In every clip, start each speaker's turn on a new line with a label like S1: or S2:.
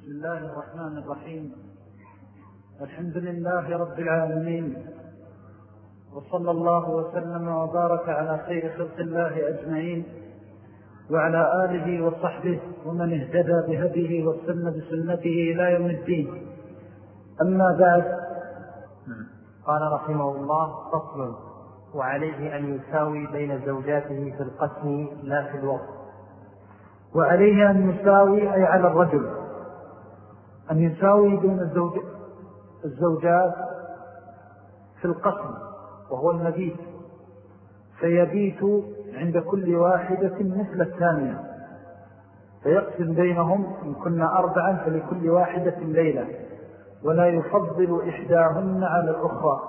S1: بسم الله الرحمن الرحيم. الحمد لله رب العالمين. وصلى الله وسلم وبارك على خير خلق الله أجمعين وعلى آله وصحبه ومن اهتدى بهديه والسنة بسنته إلى يوم الدين. أما بعد.
S2: قال رحمه الله فصل. وعليه أن يساوي بين زوجاته في القسم لا في الوقت.
S1: وعليه أن يساوي أي على الرجل. أن يساوي بين الزوج الزوجات في القسم وهو المبيت. فيبيت عند كل واحدة مثل الثانية. فيقسم بينهم إن كنا أربعا فلكل واحدة ليلة. ولا يفضل إحداهن على الأخرى.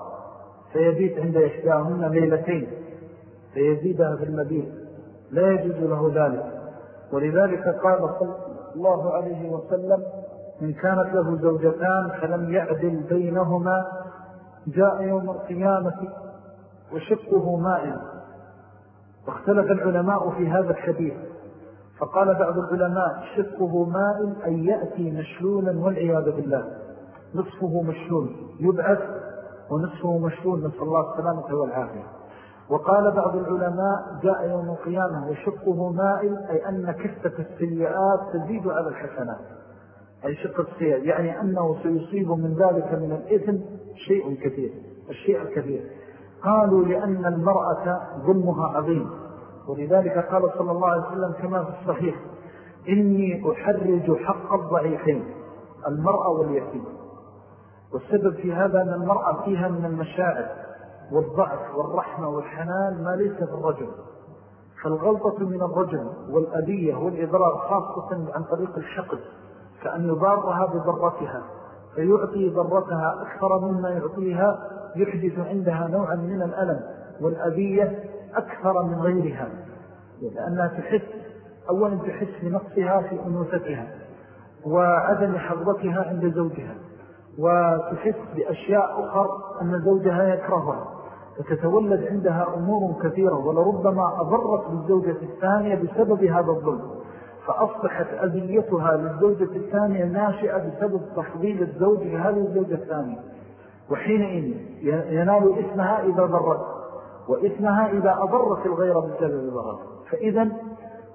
S1: فيبيت عند إحداهن ليلتين. فيزيدها في المبيت. لا يجوز له ذلك. ولذلك قال صلى الله عليه وسلم إن كانت له زوجتان فلم يعدل بينهما جاء يوم القيامة وشقه مائل. واختلف العلماء في هذا الحديث فقال بعض العلماء شقه مائل أن يأتي مشلولا والعياذ بالله. نصفه مشلول يبعث ونصفه مشلول نسأل الله السلامة والعافية. وقال بعض العلماء جاء يوم القيامة وشقه مائل أي أن كفة السيئات تزيد على الحسنات. أي شق السيئة يعني أنه سيصيب من ذلك من الإثم شيء كثير الشيء الكثير. قالوا لأن المرأة ظلمها عظيم. ولذلك قال صلى الله عليه وسلم كما في الصحيح إني أحرج حق الضعيفين المرأة واليتيم. والسبب في هذا أن المرأة فيها من المشاعر والضعف والرحمة والحنان ما ليس في الرجل. فالغلطة من الرجل والأذية والإضرار خاصة عن طريق الحقد كأن يضارها بضرتها فيعطي ضرتها أكثر مما يعطيها يحدث عندها نوعا من الألم والأذية أكثر من غيرها لأنها تحس أولا تحس بنقصها في أنوثتها وعدم حظتها عند زوجها وتحس بأشياء أخر أن زوجها يكرهها فتتولد عندها أمور كثيرة ولربما أضرت بالزوجة الثانية بسبب هذا الظلم. فأصبحت أذيتها للزوجة الثانية ناشئة بسبب تفضيل الزوج لهذه الزوجة الثانية. وحينئذ ينال إثمها إذا ضرت وإثمها إذا أضرت الغير بسبب ضرت فإذا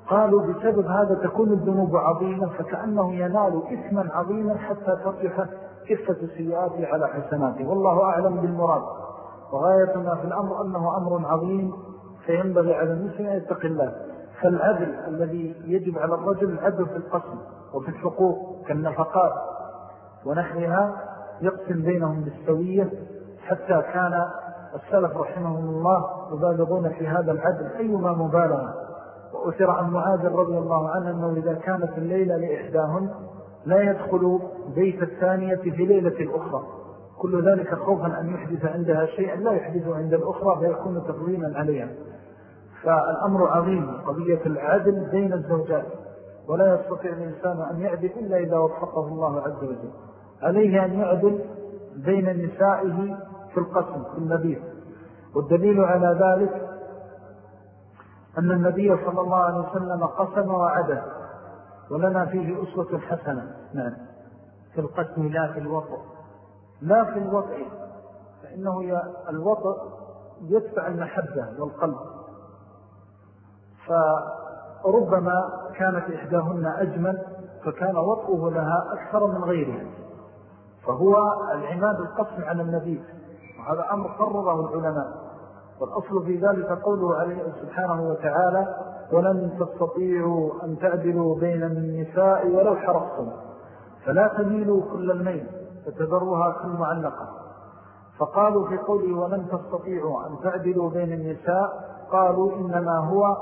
S1: قالوا بسبب هذا تكون الذنوب عظيمة فكأنه ينال إثما عظيما حتى ترجح كفة سيئاته على حسناته. والله أعلم بالمراد. وغاية ما في الأمر أنه أمر عظيم فينبغي على المسلم أن يتقي الله. فالعدل الذي يجب على الرجل العدل في القسم وفي الحقوق كالنفقات ونحنها يقسم بينهم بالسوية حتى كان السلف رحمهم الله يبالغون في هذا العدل أيما مبالغة. وأثر عن معاذ رضي الله عنه أنه إذا كانت الليلة لإحداهن لا يدخل بيت الثانية في ليلة الأخرى. كل ذلك خوفا أن يحدث عندها شيئا لا يحدث عند الأخرى فيكون تقويما عليها. فالأمر عظيم قضية العدل بين الزوجات. ولا يستطيع الإنسان أن يعدل إلا إذا وفقه الله عز وجل. عليه أن يعدل بين نسائه في القسم في النبي والدليل على ذلك أن النبي صلى الله عليه وسلم قسم وعدل. ولنا فيه أسوة حسنة. نعم.
S2: في القسم لا في الوطء.
S1: لا في الوطء. فإنه الوطء يدفع المحبة والقلب. فربما كانت إحداهن أجمل فكان وطئه لها أكثر من غيرها فهو العماد القسم على النبي وهذا أمر قرره العلماء والأصل في ذلك قوله عليه سبحانه وتعالى ولن تستطيعوا أن تعدلوا بين النساء ولو حرصتم فلا تميلوا كل الميل فتذروها كل معلقة. فقالوا في قوله ولن تستطيعوا أن تعدلوا بين النساء قالوا إنما هو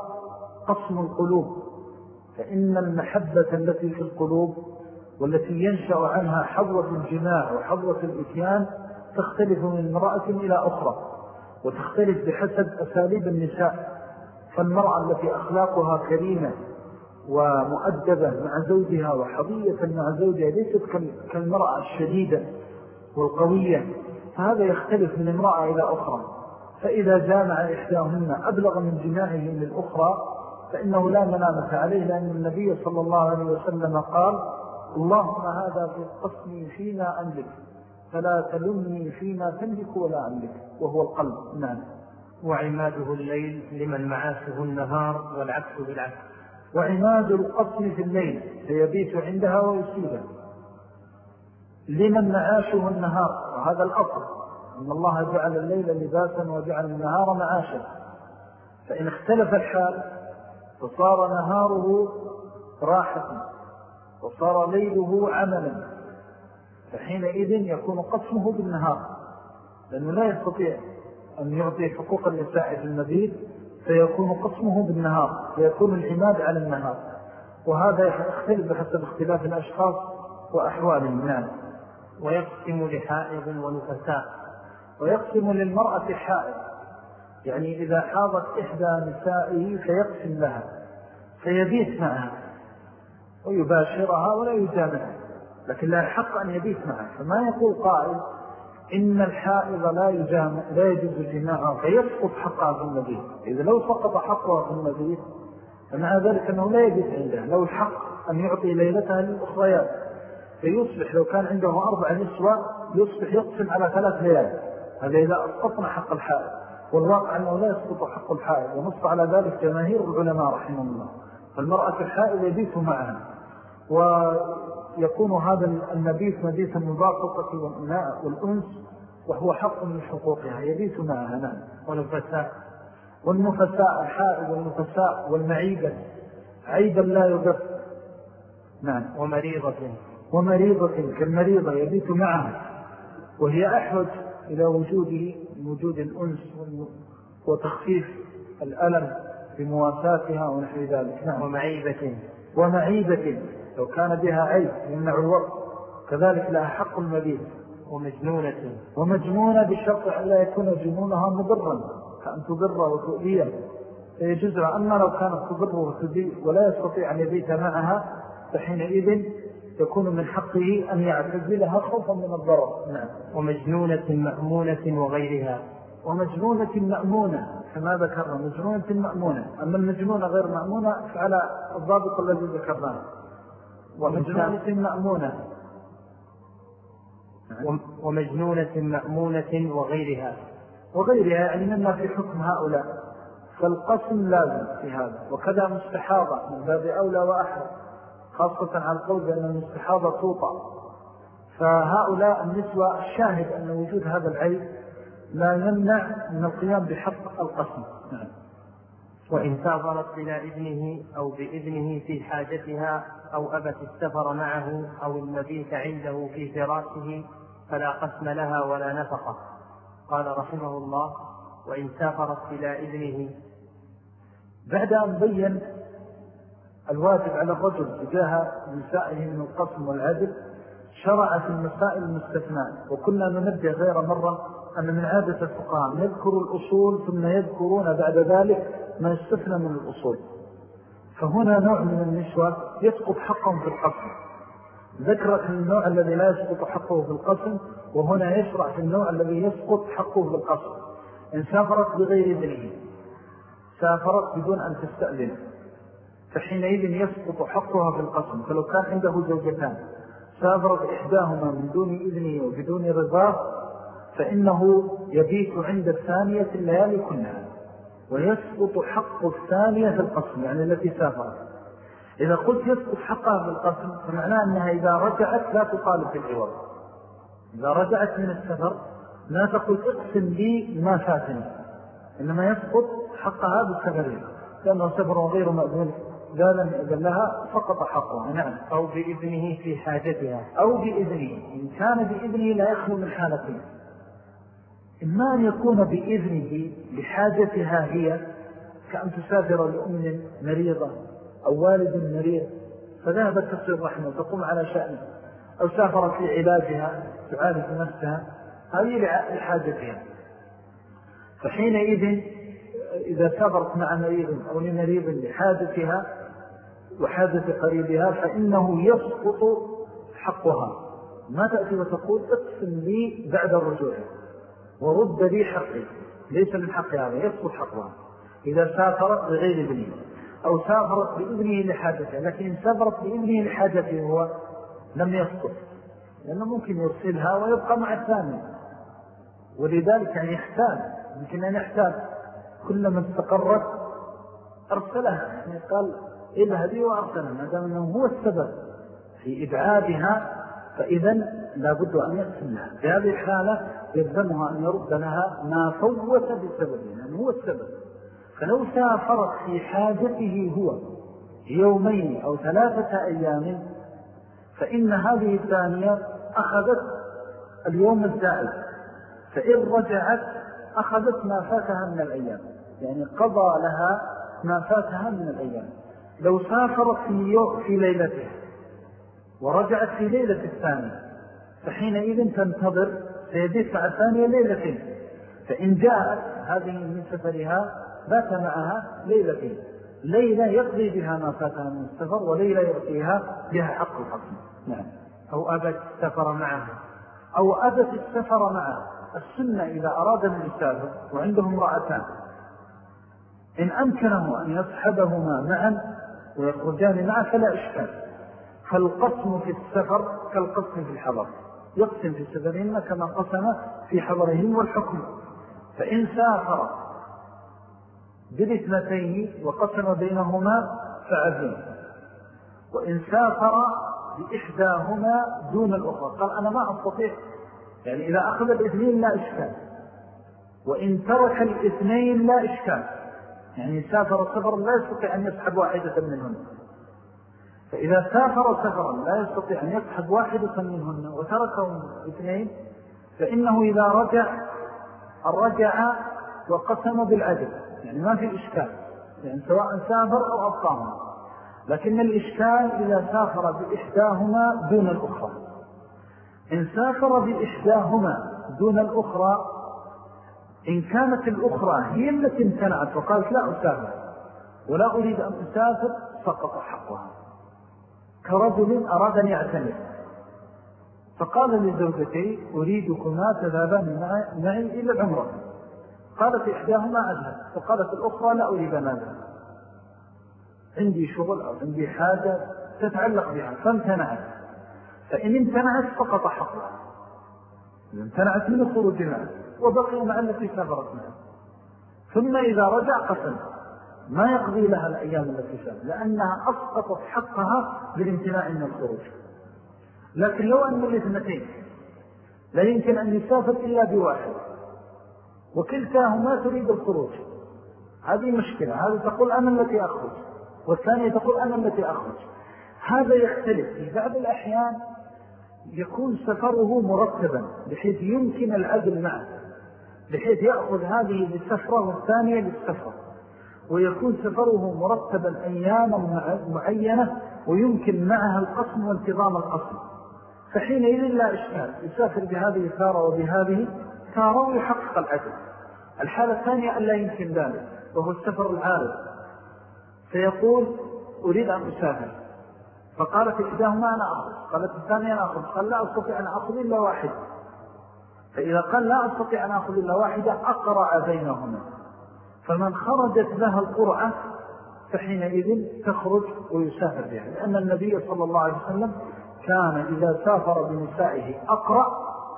S1: قسم القلوب فإن المحبة التي في القلوب والتي ينشأ عنها حظوة الجماع وحظوة الإتيان تختلف من امرأة إلى أخرى وتختلف بحسب أساليب النساء. فالمرأة التي أخلاقها كريمة ومؤدبة مع زوجها وحضية مع زوجها ليست كالمرأة الشديدة والقوية فهذا يختلف من امرأة إلى أخرى. فإذا جامع إحداهن أبلغ من جماعة للأخرى فإنه لا منامة عليه لأن النبي صلى الله عليه وسلم قال اللهم هذا قسمي فيما أملك فلا تلمني فيما تملك ولا أملك وهو القلب نعم.
S2: وعماده الليل لمن معاشه النهار والعكس بالعكس.
S1: وعماد القسم في الليل فيبيت عندها ويسيبها. لمن معاشه النهار وهذا الأصل أن الله جعل الليل لباسا وجعل النهار معاشا. فإن اختلف الحال فصار نهاره راحة وصار ليله عملا. فحينئذ يكون قسمه بالنهار لأنه لا يستطيع أن يعطي حقوق النساء في المبيت فيكون قسمه بالنهار فيكون العماد على النهار. وهذا يختلف بحسب اختلاف الأشخاص وأحوالهم نعم
S2: ويقسم لحائض ونفساء
S1: ويقسم للمرأة حائض. يعني إذا حاضت إحدى نسائه فيقسم لها فيبيت معها ويباشرها ولا يجامعها لكن لا الحق أن يبيت معها. فما يقول قائل إن الحائض لا يجامع لا يجوز جماعها فيسقط حقها في المبيت. إذا لو سقط حقها في المبيت فمع ذلك أنه لا يبيت عنده. لو الحق أن يعطي ليلتها للأخريات فيصبح لو كان عنده أربع نسوة يصبح يقسم على ثلاث ليال. هذا إذا أسقطنا حق الحائض. والواقع أنه لا يسقط حق الحائض ونص على ذلك جماهير العلماء رحمه الله. فالمرأة الحائض يبيت معها. ويكون هذا المبيت مبيت المباسطة والأنس وهو حق من حقوقها. يبيت معها نعم.
S2: والنفساء
S1: والنفساء الحائض والنفساء والمعيبة. عيبا لا يضر.
S2: نعم. ومريضة.
S1: ومريضة. كالمريضة يبيت معها. وهي أحوج إلى وجوده وجود الأنس وتخفيف الألم بمواساتها ونحو ذلك.
S2: نعم. ومعيبة.
S1: ومعيبة. لو كان بها عيب يمنع الوقت. كذلك لها حق المبيت
S2: ومجنونة.
S1: ومجنونة بشرط أن لا يكون جنونها مضرا. كأن تضر وتؤذيا فيجوز أما لو كانت تضر وتؤذي ولا يستطيع أن يبيت معها فحينئذ يكون من حقه أن يعتزلها خوفا من الضرر.
S2: نعم. ومجنونة مأمونة وغيرها.
S1: ومجنونة مأمونة كما ذكرنا مجنونة مأمونة. أما المجنونة غير مأمونة فعلى الضابط الذي ذكرناه. ومجنونة مأمونة.
S2: ومجنونة مأمونة وغيرها.
S1: وغيرها يعني مما في حكم هؤلاء. فالقسم لازم في هذا وكذا مستحاضة من باب أولى وأحرى خاصة على القول بأن المستحاضة توطى فهؤلاء النسوة الشاهد أن وجود هذا العيب لا يمنع من القيام بحق القسم. نعم.
S2: وإن سافرت إلى ابنه أو بإذنه في حاجتها أو أبت السفر معه أو المبيت عنده في فراشه فلا قسم لها ولا نفقة. قال رحمه الله وإن سافرت إلى إذنه.
S1: بعد أن بين الواجب على الرجل تجاه نسائه من القسم والعدل شرع في المسائل المستثناء وكنا ننبه غير مرة أن من عادة الفقهاء يذكر الأصول ثم يذكرون بعد ذلك ما يستثنى من الأصول. فهنا نوع من النسوة يسقط حقهم في القسم. ذكرت النوع الذي لا يسقط حقه في القسم وهنا يشرع في النوع الذي يسقط حقه في القسم. إن سافرت بغير ذنه سافرت بدون أن تستأذن. فحينئذ يسقط حقها في القسم فلو كان عنده زوجتان سافرت إحداهما من دون إذنه وبدون رضاه فإنه يبيت عند الثانية الليالي كلها ويسقط حق الثانية في القسم يعني التي سافرت. إذا قلت يسقط حقها في القسم فمعناه أنها إذا رجعت لا تطالب بالعوض. إذا رجعت من السفر لا تقول اقسم لي ما فاتني إنما يسقط حقها بالسفرين لأنه سفر غير مأذون. ذالا إذن لها فقط حقها نعم.
S2: أو بإذنه في حاجتها.
S1: أو بإذنه. إن كان بإذنه لا يخلو من حالتين إما أن يكون بإذنه لحاجتها هي كأن تسافر لأم مريضة أو والد مريض فذهبت تصير رحمه تقوم على شأنه. أو سافرت في علاجها تعالج نفسها. هذه لحاجتها. فحينئذ إذا سافرت مع مريض أو لمريض لحاجتها وحاجة قريبها فإنه يسقط حقها. ما تأتي وتقول اقسم لي بعد الرجوع ورد لي حقي. ليس من حق هذا يسقط حقها. إذا سافرت بغير ابنه أو سافرت بإذنه لحاجته لكن إن سافرت بإذنه لحاجته هو لم يسقط. لأنه ممكن يرسلها ويبقى مع الثاني. ولذلك يعني يحتاج يمكن أن يحتاج. كلما استقرت أرسلها. يعني قال اذهبي وأرسلها ما دام أنه هو السبب في إبعادها فإذا لابد أن يقسم لها في هذه الحالة يلزمها أن يرد لها ما فوت بسببه لأنه هو السبب. فلو سافرت في حاجته هو يومين أو ثلاثة أيام فإن هذه الثانية أخذت اليوم الزائد. فإن رجعت أخذت ما فاتها من الأيام. يعني قضى لها ما فاتها من الأيام. لو سافرت في, في ليلته ورجعت في ليلة الثانية فحينئذ تنتظر سيديك مع الثانية ليلتين فإن جاءت هذه من سفرها بات معها ليلتين ليلة يقضي بها ما فاتها من السفر وليلة يعطيها بها حق الحكم.
S2: نعم. أو أبت السفر معها.
S1: أو أبت السفر معها. السنة إذا أراد أن يسافر وعنده امرأتان إن أمكنه أن يصحبهما معا ويخرجان معا فلا إشكال. فالقسم في السفر كالقسم في الحضر. يقسم في سفرهن كما قسم في حضرهم والحكم. فإن سافر بالاثنتين وقسم بينهما فعزم. وإن سافر بإحداهما دون الأخرى. قال أنا ما أستطيع. يعني إذا أخذ الاثنين لا إشكال. وإن ترك الاثنين لا إشكال. يعني سافر سفرا لا يستطيع أن يسحب واحدة منهن. فإذا سافر سفرا لا يستطيع أن يسحب واحدة منهن وتركهم اثنين فإنه إذا رجع الرجع وقسم بالعدل. يعني ما في إشكال. يعني سواء سافر أو أبقاهما لكن الإشكال إذا سافر بإحداهما دون الأخرى. إن سافر بإحداهما دون الأخرى إن كانت الأخرى هي التي امتنعت وقالت لا أسافر ولا أريد أن أسافر سقط حقها. كرجل أراد أن يعتمر فقال لزوجتي أريدكما تذابان معي إلى العمرة. قالت إحداهما أذهب. وقالت الأخرى لا أريد أن أذهب. عندي شغل أو عندي حاجة تتعلق بها فامتنعت. فإن امتنعت فقط حقها. امتنعت من الخروج معه وبقي مع التي سافرت معه. ثم إذا رجع قسم. ما يقضي لها الأيام التي سافرت لأنها أسقطت حقها بالامتناع من الخروج. لكن لو أن الاثنتين لا يمكن أن يسافر إلا بواحد. وكلتاهما تريد الخروج. هذه مشكلة. هذا تقول أنا التي أخرج. والثانية تقول أنا التي أخرج. هذا يختلف. في بعض الأحيان يكون سفره مرتبا بحيث يمكن العدل معه. بحيث يأخذ هذه للسفرة والثانية للسفرة. ويكون سفره مرتبا أياما معينة ويمكن معها القسم وانتظام القسم. فحينئذ لا إشكال. يسافر بهذه تارة وبهذه تارة ويحقق العدل. الحالة الثانية أن لا يمكن ذلك وهو السفر العارض. فيقول أريد أن أسافر. فقالت إحداهما أنا أخذ قالت الثانية أنا أخذ قال لا أستطيع أن أخذ إلا واحد فإذا قال لا أستطيع أن أخذ إلا واحدة أقرع بينهما. فمن خرجت لها القرعة فحينئذ تخرج ويسافر بها. لأن النبي صلى الله عليه وسلم كان إذا سافر بنسائه أقرأ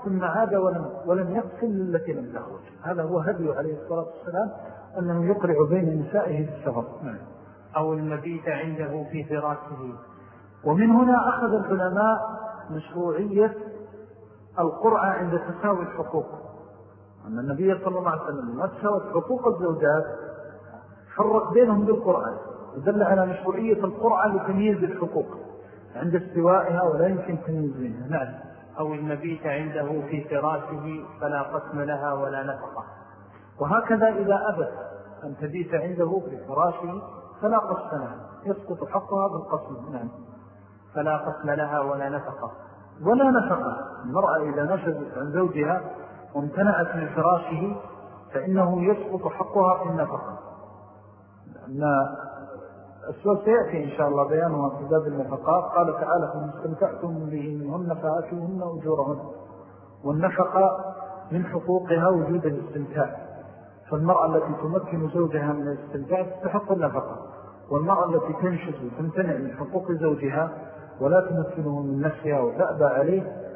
S1: ثم عاد ولم, ولم يقسم التي لم تخرج. هذا هو هدي عليه الصلاة والسلام أنه يقرع بين نسائه في السفر نعم.
S2: أو المبيت عنده في فراشه.
S1: ومن هنا أخذ العلماء مشروعية القرعة عند تساوي الحقوق. أن النبي صلى الله عليه وسلم ما تساوت حقوق الزوجات فرق بينهم بالقرآن ودل على مشروعية القرعة لتمييز الحقوق. عند استوائها ولا يمكن تمييز منها. نعم.
S2: أو المبيت عنده في فراشه فلا قسم لها ولا نفقة.
S1: وهكذا إذا أبت أن تبيت عنده في فراشه فلا قسم لها. يسقط حقها بالقسم. نعم.
S2: فلا قسم لها ولا نفقة.
S1: ولا نفقة. المرأة إذا نشدت عن زوجها وامتنعت من فراشه فإنه يسقط حقها في النفقة. لأن السؤال سيأتي إن شاء الله بيانها في باب النفقات. قال تعالى فمن استمتعتم به منهن فآتوهن أجورهن. والنفقة من حقوقها وجود الاستمتاع. فالمرأة التي تمكن زوجها من الاستمتاع تستحق النفقة. والمرأة التي تنشز وتمتنع من حقوق زوجها ولا تمثله من نفسها وتأبى عليه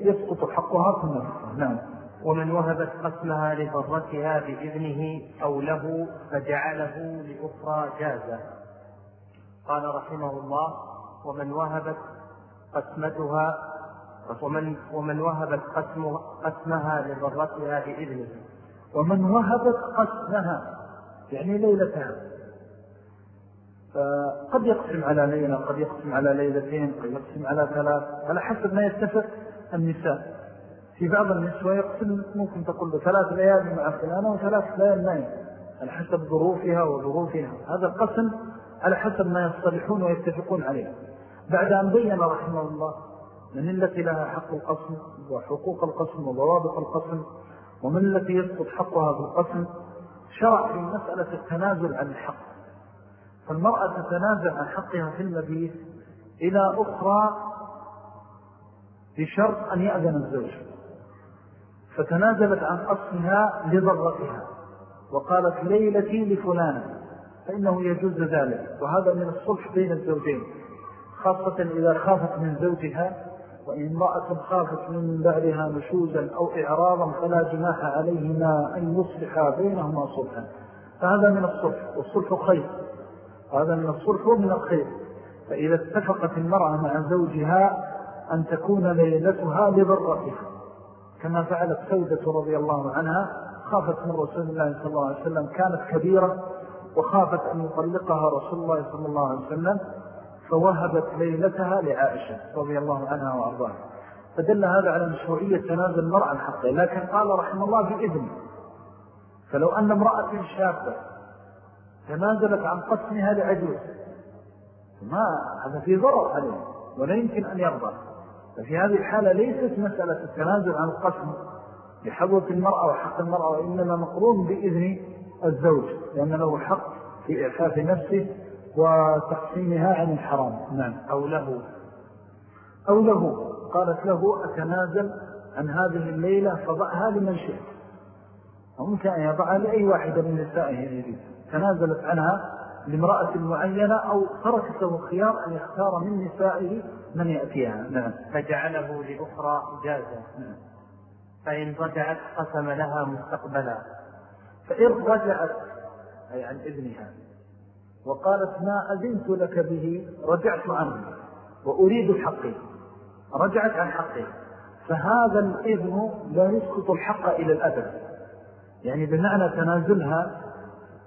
S1: يسقط حقها في النفس. نعم.
S2: ومن وهبت قسمها لضرتها بإذنه أو له فجعله لأخرى جازة قال رحمه الله ومن وهبت قسمتها ومن, ومن وهبت قسم قسمها لضرتها بإذنه.
S1: ومن وهبت قسمها يعني ليلتها. فقد يقسم على ليلة قد يقسم على ليلتين قد يقسم على ثلاث على حسب ما يتفق النساء. في بعض النسوة يقسم ممكن تقول له ثلاث ليالي مع فلانة وثلاث ليالي معي على حسب ظروفها وظروفها. هذا القسم على حسب ما يصطلحون ويتفقون عليه. بعد أن بين رحمه الله من التي لها حق القسم وحقوق القسم وضوابط القسم ومن التي يسقط حقها بالقسم شرع في مسألة التنازل عن الحق. فالمرأة تتنازل عن حقها في المبيت إلى أخرى بشرط أن يأذن الزوج. فتنازلت عن قسمها لضرتها وقالت ليلتي لفلانة فإنه يجوز ذلك. وهذا من الصلح بين الزوجين خاصة إذا خافت من زوجها وإن امرأة خافت من بعدها نشوزا أو إعراضا فلا جناح عليهما أن يصلحا بينهما صلحا. فهذا من الصلح والصلح خير. هذا من الصلح ومن الخير. فإذا اتفقت المرأة مع زوجها أن تكون ليلتها لضرتها. كما فعلت سودة رضي الله عنها خافت من رسول الله صلى الله عليه وسلم كانت كبيرة وخافت أن يطلقها رسول الله صلى الله عليه وسلم فوهبت ليلتها لعائشة رضي الله عنها وأرضاها. فدل هذا على مشروعية تنازل المرأة عن حقه لكن قال رحمه الله بإذن. فلو أن امرأة شابة تنازلت عن قسمها لعجوز. ما هذا في ضرر عليه ولا يمكن أن يرضى. ففي هذه الحالة ليست مسألة التنازل عن القسم لحظة المرأة وحق المرأة وإنما مقرون بإذن الزوج لأن له حق في إعفاف نفسه وتقسيمها عن الحرام. نعم.
S2: أو له.
S1: أو له. قالت له أتنازل عن هذه الليلة فضعها لمن شئت. وممكن أن يضعها لأي واحدة من نسائه يريد. تنازلت عنها لامرأة معينة أو تركت له خيار أن يختار من نسائه من يأتيها.
S2: نعم. فجعله لأخرى جازة نعم. فإن رجعت قسم لها مستقبلا.
S1: فإن رجعت أي عن ابنها وقالت ما أذنت لك به رجعت عنه وأريد حقي. رجعت عن حقي. فهذا الإذن لا يسقط الحق إلى الأبد. يعني بمعنى تنازلها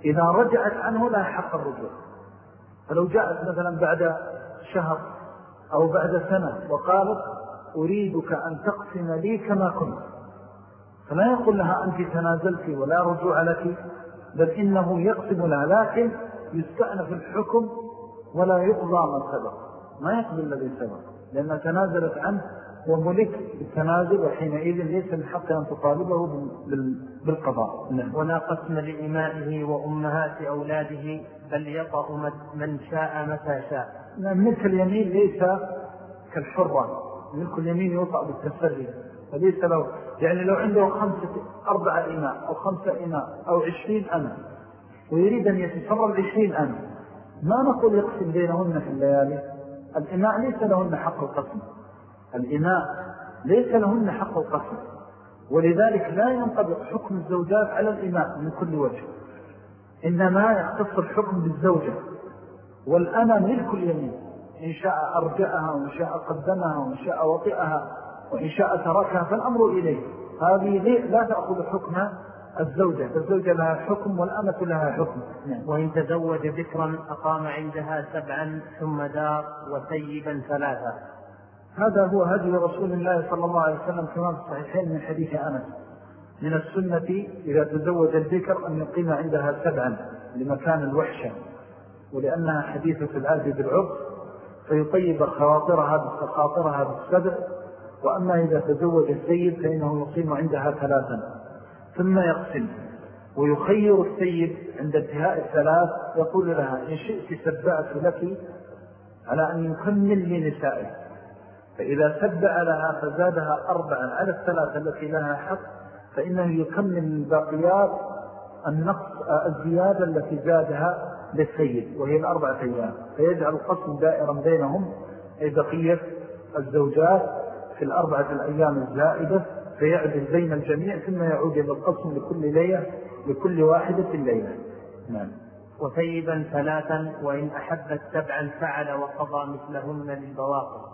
S1: إذا رجعت عنه لا حق الرجوع. فلو جاءت مثلا بعد شهر أو بعد سنة وقالت أريدك أن تقسم لي كما كنت. فلا يقول لها أنت تنازلت ولا رجوع لك بل إنه يقسم لها لكن يستأنف الحكم ولا يقضى ما سبق. ما يقضي الذي سبق لأنها تنازلت عنه وملك بالتنازل وحينئذ ليس من حق أن تطالبه بالقضاء.
S2: نعم. ولا قسم لإمائه وأمهات أولاده بل يطأ من شاء متى شاء.
S1: نعم ملك اليمين ليس كالحرة ملك اليمين يوطأ بالتسري فليس له يعني لو عنده خمسة أربعة إماء أو خمسة إماء أو عشرين أمن ويريد أن يتصرف عشرين أمن ما نقول يقسم بينهن في الليالي؟ الإماء ليس لهن حق القسم. الإماء ليس لهن حق القسم ولذلك لا ينطبق حكم الزوجات على الإماء من كل وجه إنما يختص الحكم بالزوجة. والأنا ملك اليمين إن شاء أرجعها وإن شاء قدمها وإن شاء وطئها وإن شاء تركها فالأمر إليه. هذه لا تأخذ حكم الزوجة فالزوجة لها حكم والأمة لها حكم.
S2: نعم. وإن تزوج ذكرا أقام عندها سبعا ثم دار وسيبا ثلاثا.
S1: هذا هو هدي رسول الله صلى الله عليه وسلم كما في الصحيحين من حديث أنس. من السنة إذا تزوج الذكر أن يقيم عندها سبعا لمكان الوحشة ولأنها حديثة العهد بالعرض فيطيب خواطرها خاطرها بالسبع وأما إذا تزوج السيد فإنه يقيم عندها ثلاثا. ثم يقسم ويخير السيد عند انتهاء الثلاث يقول لها إن شئت سبعت لك على أن يكمل لنسائه فإذا سبع لها فزادها أربعا على الثلاثة التي لها حق فإنه يكمل الباقيات النقص الزيادة التي زادها للسيد وهي الأربعة أيام. فيجعل القسم دائرا بينهم أي بقية الزوجات في الأربعة الأيام الزائدة فيعدل بين الجميع ثم يعود إلى القسم لكل ليلة لكل واحدة الليلة.
S2: نعم. وثيبا ثلاثا وإن أحبت سبعا فعل وقضى مثلهن للبواقر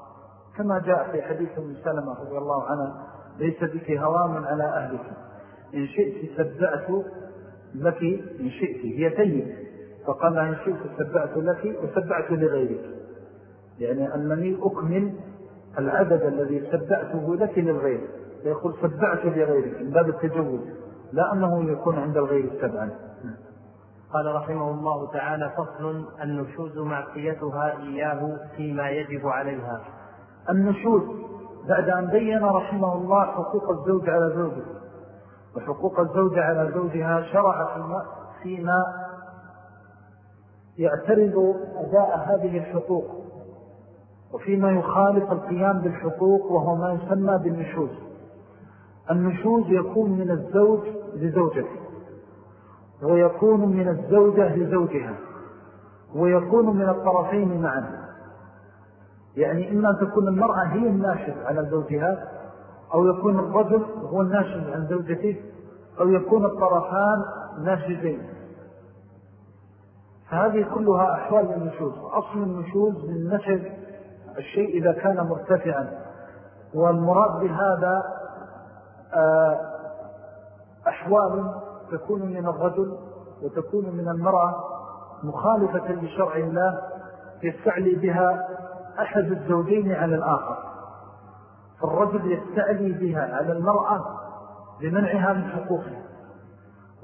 S1: كما جاء في حديث ابن سلمة رضي الله عنه ليس بك هوام على أهلك. إن شئت سبعت لك إن شئت هي ثيب فقال إن شئت سبعت لك وسبعت لغيرك. يعني أنني أكمل العدد الذي سبعته لك للغير. يقول سبعت لغيرك من باب التجوز لا أنه يكون عند الغير سبعا
S2: قال رحمه الله تعالى فصل النشوز معصيتها إياه فيما يجب عليها.
S1: النشوز بعد أن بين رحمه الله حقوق الزوج على زوجه. وحقوق الزوج على زوجها شرع فيما يعترض أداء هذه الحقوق. وفيما يخالف القيام بالحقوق وهو ما يسمى بالنشوز النشوز يكون من الزوج لزوجته. ويكون من الزوجة لزوجها. ويكون من الطرفين معا. يعني إما تكون المرأة هي الناشد على زوجها أو يكون الرجل هو الناشد عن زوجته أو يكون الطرفان ناشدين فهذه كلها أحوال النشوز. أصل النشوز من نشد الشيء إذا كان مرتفعا. والمراد بهذا آه، أحوال تكون من الرجل وتكون من المرأة مخالفة لشرع الله يستعلي بها أحد الزوجين على الآخر. فالرجل يستعلي بها على المرأة لمنعها من حقوقها.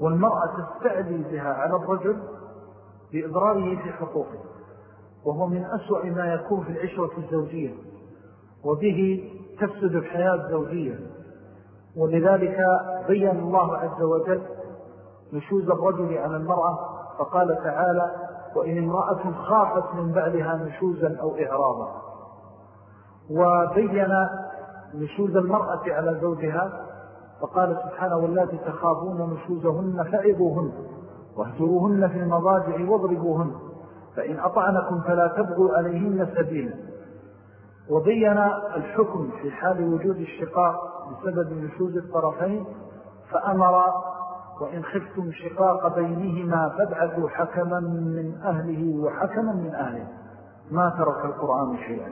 S1: والمرأة تستعلي بها على الرجل بإضراره في حقوقه. وهو من أسوأ ما يكون في العشرة الزوجية. وبه تفسد الحياة الزوجية. ولذلك بيّن الله عز وجل نشوز الرجل على المرأة فقال تعالى وإن امرأة خافت من بعدها نشوزا أو إعراضا. وبين نشوز المرأة على زوجها فقال سبحانه والتي تخافون نشوزهن فعظوهن واهجروهن في المضاجع واضربوهن فإن أطعنكم فلا تبغوا عليهن سبيلا. وبين الحكم في حال وجود الشقاق بسبب نشوز الطرفين فأمر وإن خفتم شقاق بينهما فابعثوا حكما من أهله وحكما من أهله. ما ترك القرآن شيئا.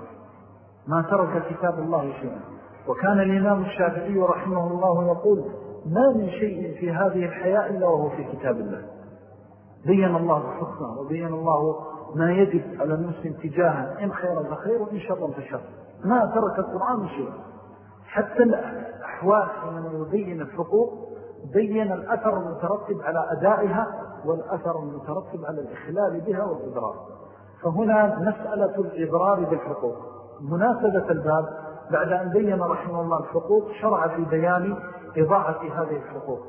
S1: ما ترك كتاب الله شيئا. وكان الإمام الشافعي رحمه الله يقول ما من شيء في هذه الحياة إلا وهو في كتاب الله. بيّن الله حكمه وبيّن الله ما يجب على المسلم تجاها إن خيرا فخير وإن شرا فشر. ما ترك القرآن شيئا. حتى الأحوال حينما يبين الحقوق بين الأثر المترتب على أدائها والأثر المترتب على الإخلال بها والإضرار فهنا مسألة الإضرار بالحقوق. مناسبة الباب بعد أن بين رحمه الله الحقوق شرع في بيان إضاعة هذه الحقوق.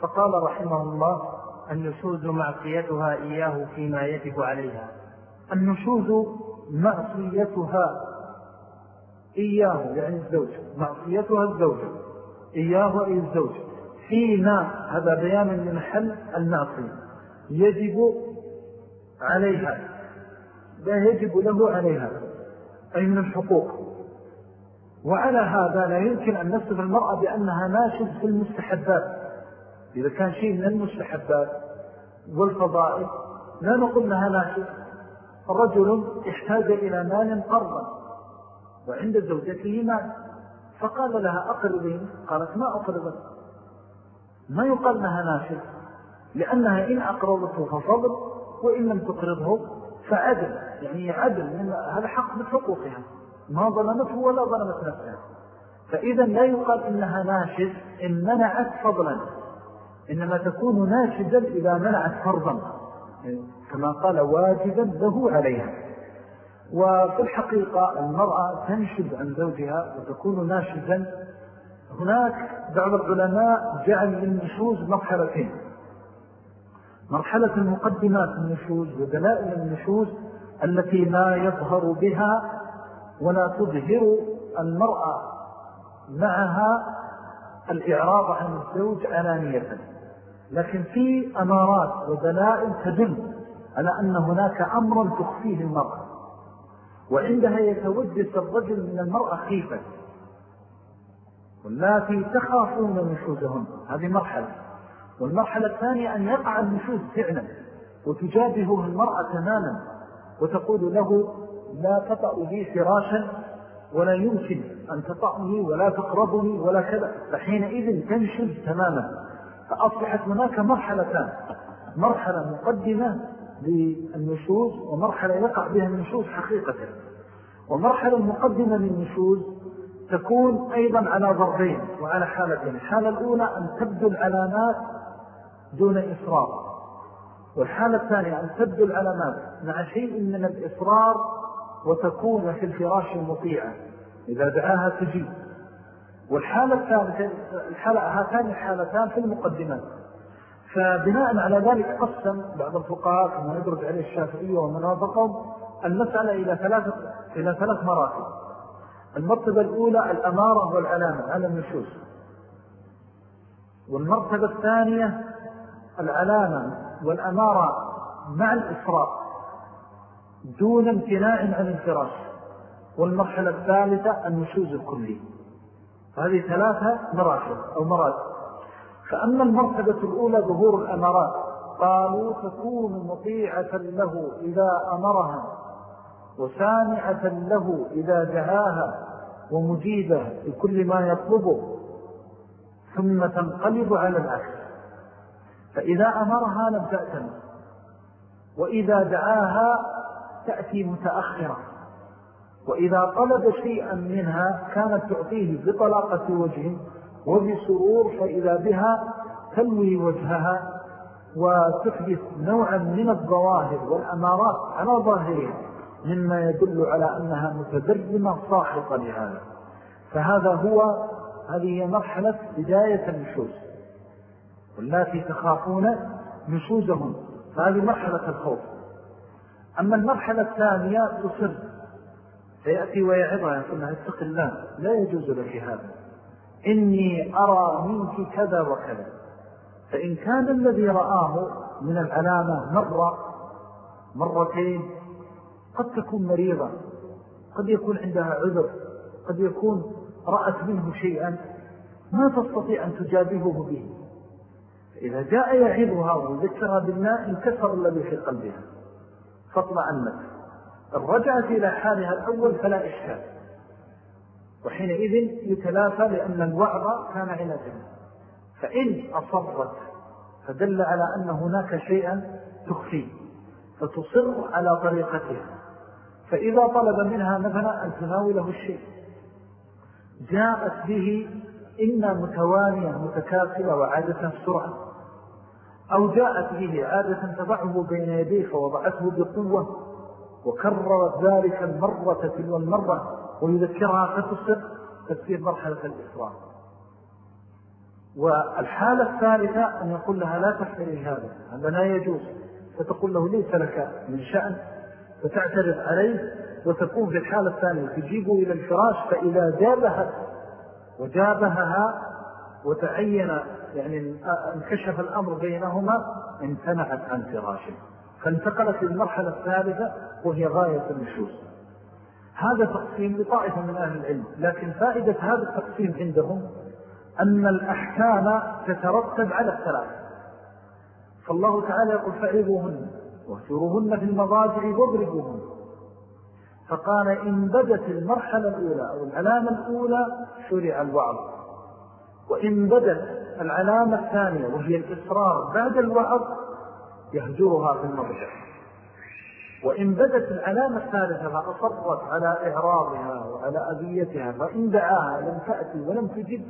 S1: فقال رحمه الله
S2: النشوز معصيتها إياه فيما يجب عليها.
S1: النشوز معصيتها إياه يعني الزوج. معصيتها الزوج. إياه أي الزوج. فيما هذا بيان من حل المعصية يجب عليها. لا يجب له عليها. أي من الحقوق. وعلى هذا لا يمكن أن نصف المرأة بأنها ناشد في المستحبات. إذا كان شيء من المستحبات والفضائل لا نقول لها ناشد. رجل احتاج إلى مال قرضا وعند زوجته مال. فقال لها أقرضين؟ قالت ما أقرضت ما يقال لها ناشد لأنها إن أقرضته ففضل وإن لم تقرضه فعدل يعني عدل من هذا حق من حقوقها ما ظلمته ولا ظلمت نفسها. فإذا لا يقال إنها ناشد إن منعت فضلا. إنما تكون ناشدا إذا منعت فرضا. كما قال واجبا له عليها. وفي الحقيقة المرأة تنشد عن زوجها وتكون ناشدا هناك بعض العلماء جعل للنشوز مرحلتين. مرحلة المقدمات النشوز ودلائل النشوز التي لا يظهر بها ولا تظهر المرأة معها الإعراض عن الزوج علانية لكن في أمارات ودلائل تدل على أن هناك أمرا تخفيه المرأة وعندها يتوجس الرجل من المرأة خيفة. واللاتي تخافون نشوزهن هذه مرحلة. والمرحلة الثانية أن يقع النشوز فعلا وتجابهه المرأة تماما وتقول له لا تطأ لي فراشا ولا يمكن أن تطأني ولا تقربني ولا كذا. فحينئذ تنشز تماما. فأصبحت هناك مرحلتان. مرحلة مقدمة للنشوز ومرحلة يقع بها النشوز حقيقة ومرحلة مقدمة للنشوز تكون أيضا على ضربين وعلى حالتين. الحالة الأولى أن تبدو العلامات دون إصرار. والحالة الثانية أن تبدو العلامات مع شيء من الإصرار وتكون في الفراش المطيعة. إذا دعاها تجيب. والحالة الثالثة الحالة هاتان الحالتان في المقدمات. فبناء على ذلك قسم بعض الفقهاء كما يدرج عليه الشافعية ومن وافقهم المسألة إلى ثلاث إلى ثلاث مراتب. المرتبة الأولى الأمارة والعلامة على النشوز والمرتبة الثانية العلامة والأمارة مع الإسراء دون امتناع عن الفراش. والمرحلة الثالثة النشوز الكلي هذه ثلاثة مراحل أو مرات فأما المرتبة الأولى ظهور الأمارات قالوا تكون مطيعة له إذا أمرها. وسامعة له إذا دعاها ومجيبة لكل ما يطلبه ثم تنقلب على العكس. فإذا أمرها لم تأتم وإذا دعاها تأتي متأخرة. وإذا طلب شيئا منها كانت تعطيه بطلاقة وجه وبسرور فإذا بها تلوي وجهها وتحدث نوعا من الظواهر والأمارات على ظاهرها. مما يدل على أنها متدرمة صاحقة لهذا. فهذا هو هذه مرحلة بداية النشوز. واللاتي تخافون نشوزهم. فهذه مرحلة الخوف. أما المرحلة الثانية تصر فيأتي ويعظها يقول لها اتق الله لا يجوز لك هذا. إني أرى منك كذا وكذا. فإن كان الذي رآه من العلامة مرة مرتين قد تكون مريضة قد يكون عندها عذر قد يكون رأت منه شيئا ما تستطيع أن تجابهه به. إذا جاء يعظها وذكرها بالماء انكسر الذي في قلبها. فاطمأنت الرجعت إلى حالها الأول فلا إشكال. وحينئذ يتلافى لأن الوعظ كان علاجا. فإن أصرت فدل على أن هناك شيئا تخفي فتصر على طريقتها. فإذا طلب منها مثلا أن تناوله الشيء جاءت به إما متوانية متكافلة وعادة السرعة أو جاءت به عادة تضعه بين يديه فوضعته بقوة وكررت ذلك المرة تلو المرة ويذكرها فتصر تسير مرحلة الإسراء والحالة الثالثة أن يقول لها لا تحتري هذا هذا لا يجوز فتقول له ليس لك من شأن فتعترض عليه وتكون في الحالة الثانية. تجيبه إلى الفراش فإذا جابها وجابها وتعين يعني انكشف الأمر بينهما امتنعت عن فراشه. فانتقلت للمرحلة الثالثة وهي غاية النشوز. هذا تقسيم لطائفة من أهل العلم. لكن فائدة هذا التقسيم عندهم أن الأحكام تترتب على الثلاث. فالله تعالى يقول فعيبوهن واهجروهن في المضاجع واضربوهن. فقال إن بدت المرحلة الأولى أو العلامة الأولى شرع الوعظ. وإن بدت العلامة الثانية وهي الإصرار بعد الوعظ يهجرها في المرجع وإن بدت العلامة الثالثة فأصرت على إعراضها وعلى أذيتها فإن دعاها لم تأتي ولم تجب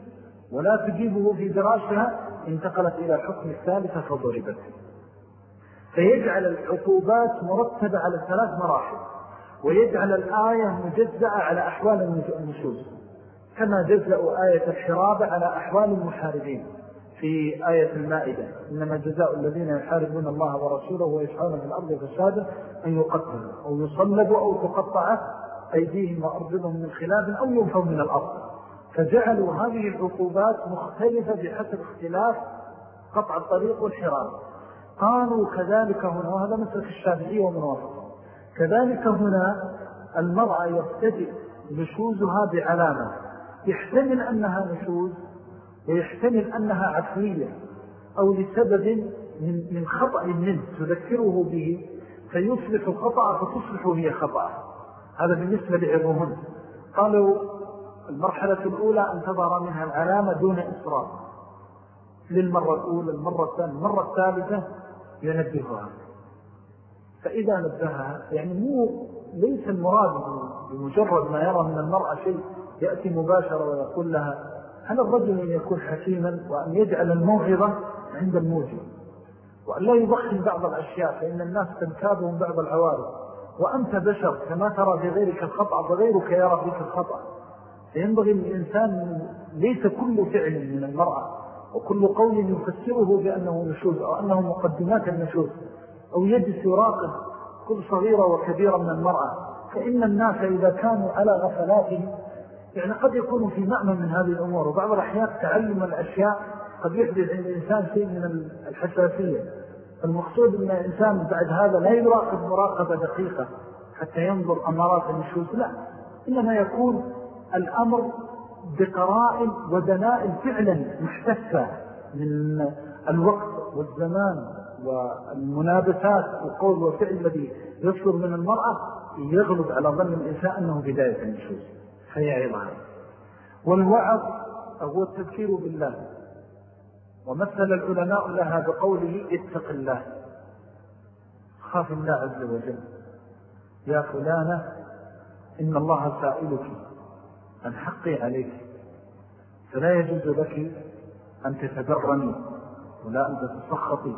S1: ولا تجيبه في دراشها انتقلت إلى الحكم الثالثة فضربت. فيجعل العقوبات مرتبة على ثلاث مراحل ويجعل الآية مجزأة على أحوال النشوز. كما جزأوا آية الحرابة على أحوال المحاربين في آية المائدة. إنما جزاء الذين يحاربون الله ورسوله ويسعون في الأرض فسادا أن يقتلوا أو يصلبوا أو تقطع أيديهم وأرجلهم من خلاف أو ينفوا من الأرض. فجعلوا هذه العقوبات مختلفة بحسب اختلاف قطع الطريق والحرام قالوا كذلك هنا وهذا مثل الشافعية ومن وافقه كذلك هنا المرأة يبتدئ نشوزها بعلامة. يحتمل أنها نشوز ويحتمل أنها عفوية أو لسبب من, من خطأ منه تذكره به فيصلح خطأ فتصلح هي خطأ. هذا بالنسبة لعظمهن. قالوا المرحلة الأولى أن تظهر منها العلامة دون إصرار للمرة الأولى المرة الثانية المرة الثالثة ينبهها. فإذا نبهها يعني مو ليس المراد بمجرد ما يرى من المرأة شيء يأتي مباشرة ويقول لها هل الرجل أن يكون حكيما وأن يجعل الموعظة عند الموجب وأن لا يضخم بعض الأشياء فإن الناس تنكابهم بعض العوارض. وأنت بشر كما ترى في غيرك الخطأ فغيرك يرى فيك الخطأ. فينبغي الإنسان ليس كل فعل من المرأة وكل قول يفسره بأنه نشوز أو أنه مقدمات النشوز أو يجلس يراقب كل صغيرة وكبيرة من المرأة. فإن الناس إذا كانوا على غفلاتهم يعني قد يكونوا في معنى من هذه الأمور. وبعض الأحيان تعلم الأشياء قد يحدث عند الإنسان شيء من الحساسية. المقصود أن الإنسان بعد هذا لا يراقب مراقبة دقيقة حتى ينظر أمارات النشوز لا. إنما يكون الأمر بقرائن ودلائل فعلا محتفة من الوقت والزمان والمنابسات والقول والفعل الذي يصدر من المرأة يغلب على ظن الإنسان أنه بداية النشوز فيعظها والوعظ هو التذكير بالله. ومثل العلماء لها بقوله اتق الله. خاف الله عز وجل. يا فلانة إن الله سائلك. عن حقي عليك. فلا يجوز لك أن تتبرني. ولا أن تتسخطي.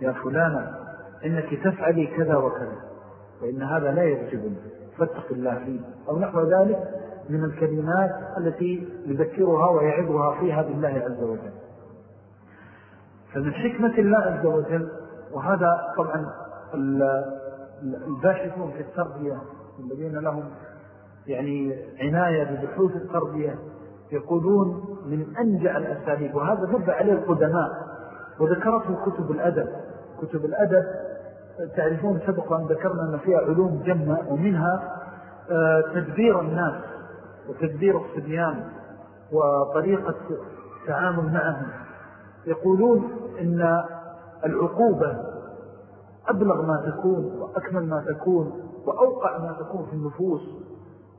S1: يا فلانة إنك تفعلي كذا وكذا. فإن هذا لا يجبني فاتق الله فيه أو نحو ذلك من الكلمات التي يذكرها ويعظها فيها بالله عز وجل. فمن حكمة الله عز وجل وهذا طبعا الباحثون في التربية الذين لهم يعني عناية ببحوث التربية يقولون من أنجع الأساليب وهذا نبع عليه القدماء وذكرته كتب الأدب. كتب الأدب تعرفون سبقا ذكرنا أن فيها علوم جمة ومنها آه، تدبير الناس وتدبير الصبيان وطريقة التعامل معهم. يقولون إن العقوبة أبلغ ما تكون وأكمل ما تكون وأوقع ما تكون في النفوس.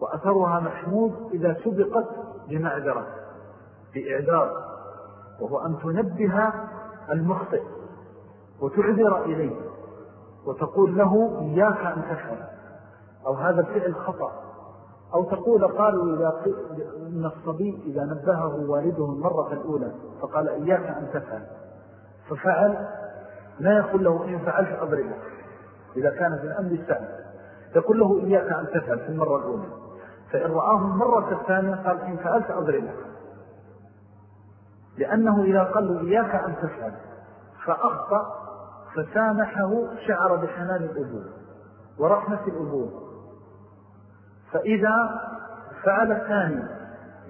S1: وأثرها محمود إذا سبقت بمعذرة بإعذار وهو أن تنبه المخطئ وتعذر إليه وتقول له إياك أن تفعل أو هذا الفعل خطأ أو تقول قالوا إذا إن الصبي إذا نبهه والده المرة الأولى فقال إياك أن تفعل ففعل لا يقول له إن فعلت أضربه إذا كان في الأمر السعب يقول له إياك أن تفعل في المرة الأولى. فإن رآه المرة الثانية قال إن فعلت أضربه لأنه إذا قال له إياك أن تفعل فأخطأ فسامحه شعر بحنان الأبوة ورحمة الأبوة. فإذا فعل الثاني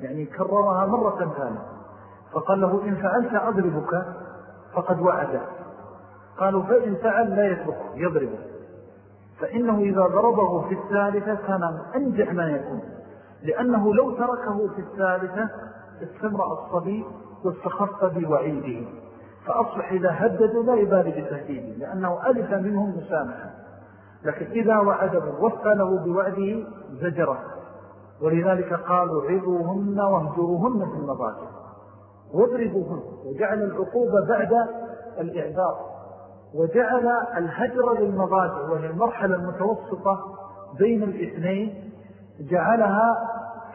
S1: يعني كررها مرة ثانية فقال له إن فعلت أضربك فقد وعده قالوا فإن فعل لا يتركه يضربه. فإنه إذا ضربه في الثالثة كان أنجح ما يكون. لأنه لو تركه في الثالثة استمرأ الصبي واستخف بوعيده. فأصبح إذا هددوا لا يبالي بتهديده لأنه ألف منهم مسامحا لكن إذا وعده وفى له بوعده زجره ولذلك قالوا عظوهن واهجروهن في المضاجع. واضربوهن وجعل العقوبة بعد الإعذار. وجعل الهجر للمضاجع وهي المرحلة المتوسطة بين الاثنين جعلها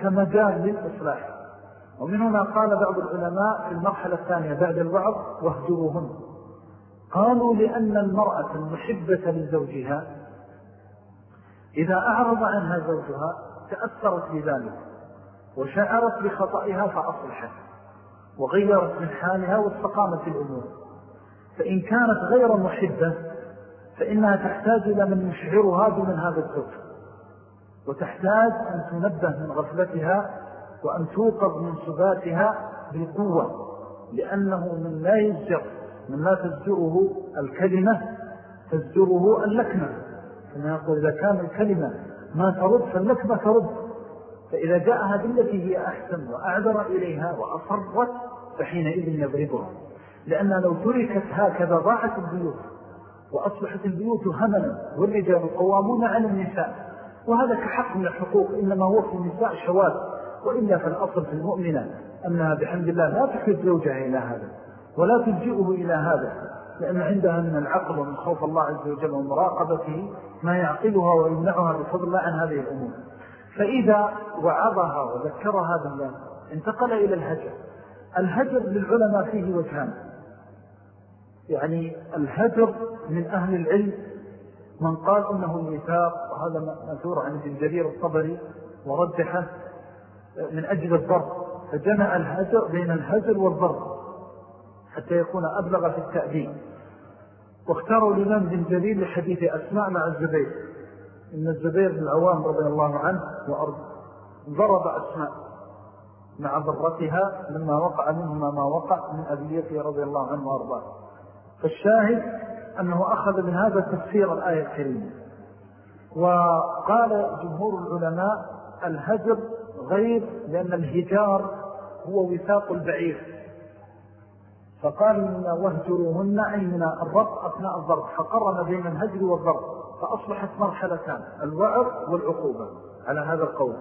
S1: كمجال للإصلاح. ومن هنا قال بعض العلماء في المرحلة الثانية بعد الوعظ واهجروهن. قالوا لأن المرأة المحبة لزوجها إذا أعرض عنها زوجها تأثرت بذلك وشعرت بخطئها فأصلحت وغيرت من حالها واستقامت الأمور. فإن كانت غير محبة فإنها تحتاج إلى من يشعرها بمن هذا الزوج. وتحتاج أن تنبه من غفلتها وأن توقظ من صباتها بالقوة لأنه من لا يزجر من لا تزجره الكلمة تزجره اللكنة. كما يقول إذا كان الكلمة ما ترد فاللكمة ترد. فإذا جاءها بالتي هي أحسن وأعذر إليها وأصرت فحينئذ يضربها. لأنها لو تركت هكذا ضاعت البيوت وأصبحت البيوت هملا والرجال قوامون على النساء. وهذا كحق من الحقوق إنما هو في النساء شواذ وإلا فالأصل في المؤمنة أنها بحمد الله لا تحب زوجها إلى هذا ولا تلجئه إلى هذا لأن عندها من العقل ومن خوف الله عز وجل ومراقبته ما يعقلها ويمنعها بفضل الله عن هذه الأمور. فإذا وعظها وذكرها بالله انتقل إلى الهجر. الهجر للعلماء فيه وجهان. يعني الهجر من أهل العلم من قال إنه الميثاق وهذا مأثور عن ابن جرير الطبري ورجحه من أجل الضرب فجمع الهجر بين الهجر والضرب حتى يكون أبلغ في التأديب. واختاروا الإمام بن جرير لحديث أسماء مع الزبير. إن الزبير بن العوام رضي الله عنه وأرض ضرب أسماء مع ضرتها لما وقع منهما ما وقع من أبيته رضي الله عنه وأرضاه. فالشاهد أنه أخذ من هذا تفسير الآية الكريمة. وقال جمهور العلماء الهجر غير لأن الهجار هو وثاق البعير. فقال إن وهجروهن أي من الرب أثناء الضرب فقرن بين الهجر والضرب فأصبحت مرحلتان الوعر والعقوبة على هذا القول.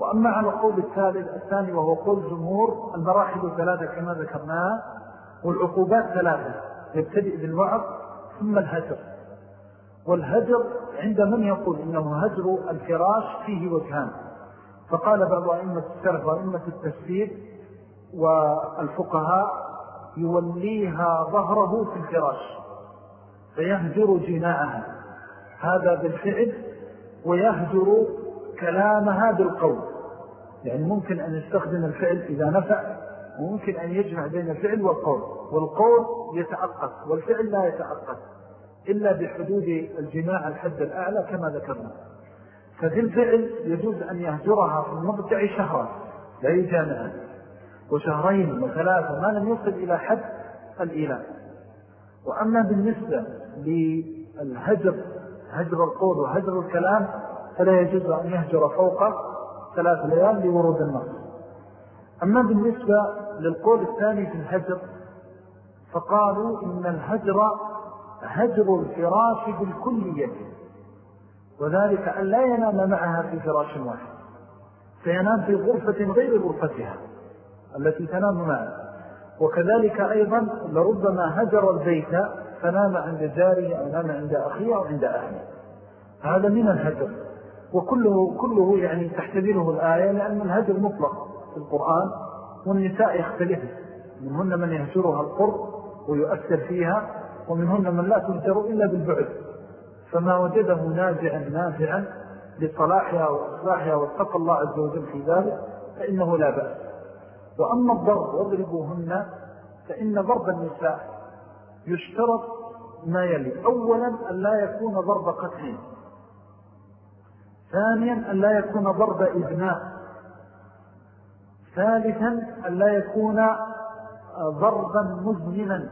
S1: وأما على القول الثالث الثاني وهو قول الجمهور المراحل ثلاثة كما ذكرناها والعقوبات ثلاثة يبتدئ بالوعر ثم الهجر. والهجر عند من يقول إنه هجر الفراش فيه وجهان. فقال بعض أئمة السلف وأئمة التفسير والفقهاء يوليها ظهره في الفراش فيهجر جناعها هذا بالفعل ويهجر كلامها بالقول. يعني ممكن أن يستخدم الفعل إذا نفع وممكن أن يجمع بين الفعل والقول. والقول يتعقد والفعل لا يتعقد. إلا بحدود الجماع الحد الأعلى كما ذكرنا. ففي الفعل يجوز أن يهجرها في المضجع شهرا لا يجامعها وشهرين وثلاثة ما لم يصل إلى حد الإله. وأما بالنسبة للهجر هجر القول وهجر الكلام فلا يجوز أن يهجر فوق ثلاث ليال لورود النص. أما بالنسبة للقول الثاني في الهجر فقالوا إن الهجر هجر الفراش بالكلية وذلك أن لا ينام معها في فراش واحد. فينام في غرفة غير غرفتها التي تنام معها. وكذلك أيضا لربما هجر البيت فنام عند جاري أو نام عند أخيه أو عند أهله. هذا من الهجر. وكله كله يعني تحتبينه الآية لأن الهجر مطلق في القرآن والنساء يختلفه منهن من يهجرها القرب ويؤثر فيها ومنهن من لا تهجر إلا بالبعد فما وجده نازعا نافعا لصلاحها وإصلاحها واتقى الله عز وجل في ذلك فإنه لا بأس. وأما الضرب واضربوهن فإن ضرب النساء يشترط ما يلي أولا أن لا يكون ضرب قتل ثانيا أن لا يكون ضرب إبناء ثالثا أن لا يكون ضربا مزمنا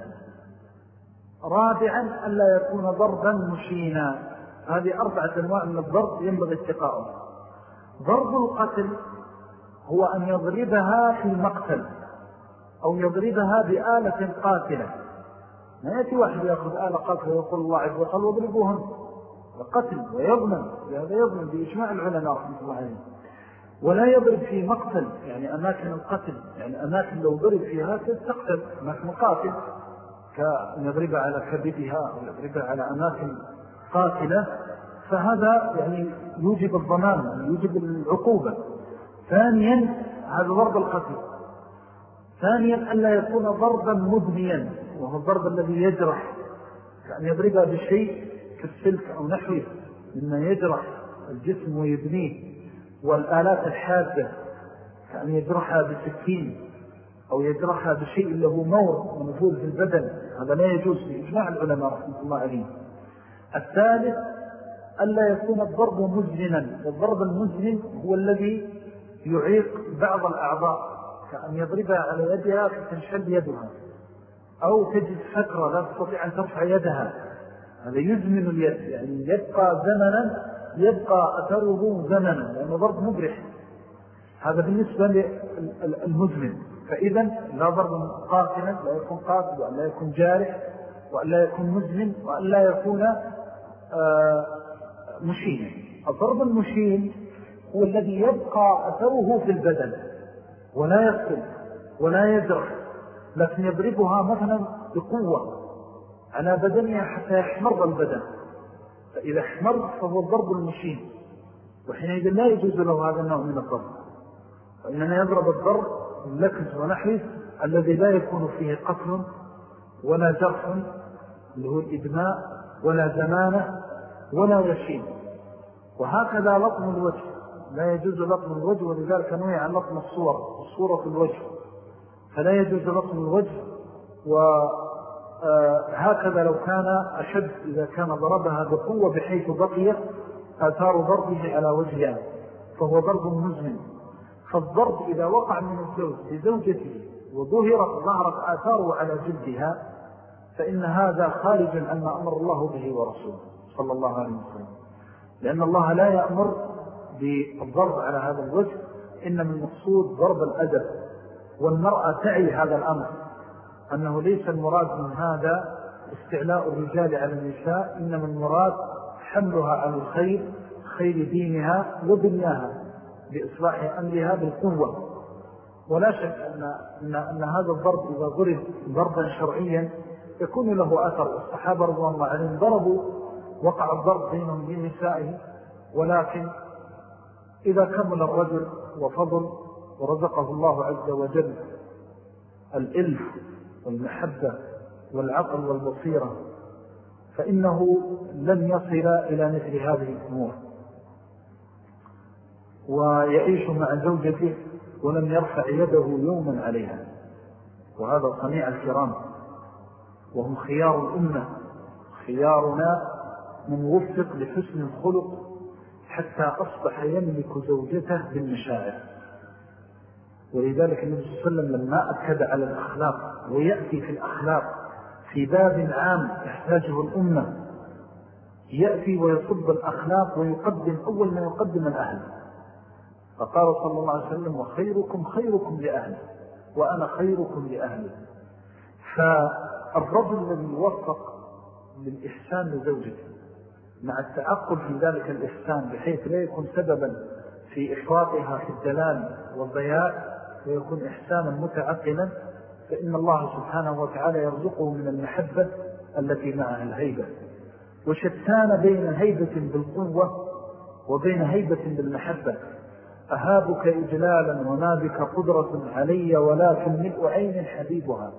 S1: رابعا أن لا يكون ضربا مشينا. هذه أربعة أنواع من الضرب ينبغي اتقاؤه ضرب القتل هو أن يضربها في المقتل أو يضربها بآلة قاتلة. ما يأتي واحد يأخذ آلة قاتلة ويقول الله عز وجل واضربوهم. القتل ويضمن هذا يضمن بإجماع العلماء رحمة الله عليه ولا يضرب في مقتل يعني أماكن القتل يعني أماكن لو ضرب فيها تقتل أماكن مقاتل كأن يضربها على كبدها أو يضربها على أماكن قاتلة فهذا يعني يوجب الضمان يوجب العقوبة. ثانيا هذا ضرب القتل. ثانيا ألا يكون ضربا مدنيا وهو الضرب الذي يجرح. كأن يضربها بشيء كالسلك أو نحوه مما يجرح الجسم ويبنيه. والآلات الحادة كأن يجرحها بسكين. أو يجرحها بشيء له مور ونفوذ في البدن هذا لا يجوز في إجماع العلماء رحمة الله عليه الثالث ألا يكون الضرب مزنا والضرب المزن هو الذي يعيق بعض الأعضاء كأن يضربها على يدها فتنشل يدها أو تجد فترة لا تستطيع أن ترفع يدها. هذا يزمن اليد يعني يبقى زمنا يبقى أثره زمنا لأنه ضرب مبرح هذا بالنسبة للمزمن. فإذا لا ضرب قاتلا لا يكون قاتل وأن لا يكون جارح وأن لا يكون مزمن وأن لا يكون آه، مشين. الضرب المشين هو الذي يبقى أثره في البدن ولا يقتل ولا يجرح لكن يضربها مثلا بقوة على بدنها حتى يحمر البدن. فإذا احمر فهو الضرب المشين وحينئذ لا يجوز له هذا النوع من الضرب. فإننا يضرب الضرب اللكز ونحوه الذي لا يكون فيه قتل ولا جرح اللي هو الإدماء ولا زمانة ولا يشين وهكذا لطم الوجه. لا يجوز لطم الوجه ولذلك نوي عن لطم الصور الصورة في الوجه. فلا يجوز لطم الوجه. وهكذا لو كان أشد إذا كان ضربها بقوة بحيث بقي آثار ضربه على وجهها فهو ضرب مزمن. فالضرب إذا وقع من الزوج لزوجته وظهرت ظهرت آثاره على جلدها فإن هذا خارج عما أمر الله به ورسوله صلى الله عليه وسلم. لأن الله لا يأمر بالضرب على هذا الوجه إنما المقصود ضرب الأدب والمرأة تعي هذا الأمر. أنه ليس المراد من هذا استعلاء الرجال على النساء إنما المراد حملها على الخير خير دينها ودنياها بإصلاح أمرها بالقوة. ولا شك أن, أن, أن هذا الضرب إذا ضرب ضربا شرعيا يكون له أثر. الصحابة رضوان الله عليهم ضربوا وقع الضرب بينهم بين نسائه ولكن إذا كمل الرجل وفضل ورزقه الله عز وجل الإلف والمحبة والعقل والبصيرة فإنه لن يصل إلى مثل هذه الأمور. ويعيش مع زوجته ولم يرفع يده يوما عليها. وهذا صنيع الكرام وهم خيار الأمة خيارنا من وفق لحسن الخلق حتى أصبح يملك زوجته بالمشاعر. ولذلك النبي صلى الله عليه وسلم لما أكد على الأخلاق ويأتي في الأخلاق في باب عام يحتاجه الأمة يأتي ويصب الأخلاق ويقدم أول ما يقدم الأهل. فقال صلى الله عليه وسلم وخيركم خيركم لأهل وأنا خيركم لأهلي فالرجل الذي يوفق للإحسان لزوجته مع التعقل في ذلك الإحسان بحيث لا يكون سببا في إحراطها في الدلال والضياء ويكون إحسانا متعقلا فإن الله سبحانه وتعالى يرزقه من المحبة التي معها الهيبة. وشتان بين هيبة بالقوة وبين هيبة بالمحبة. أهابك إجلالا وما بك قدرة علي ولكن ملء عين حبيبها.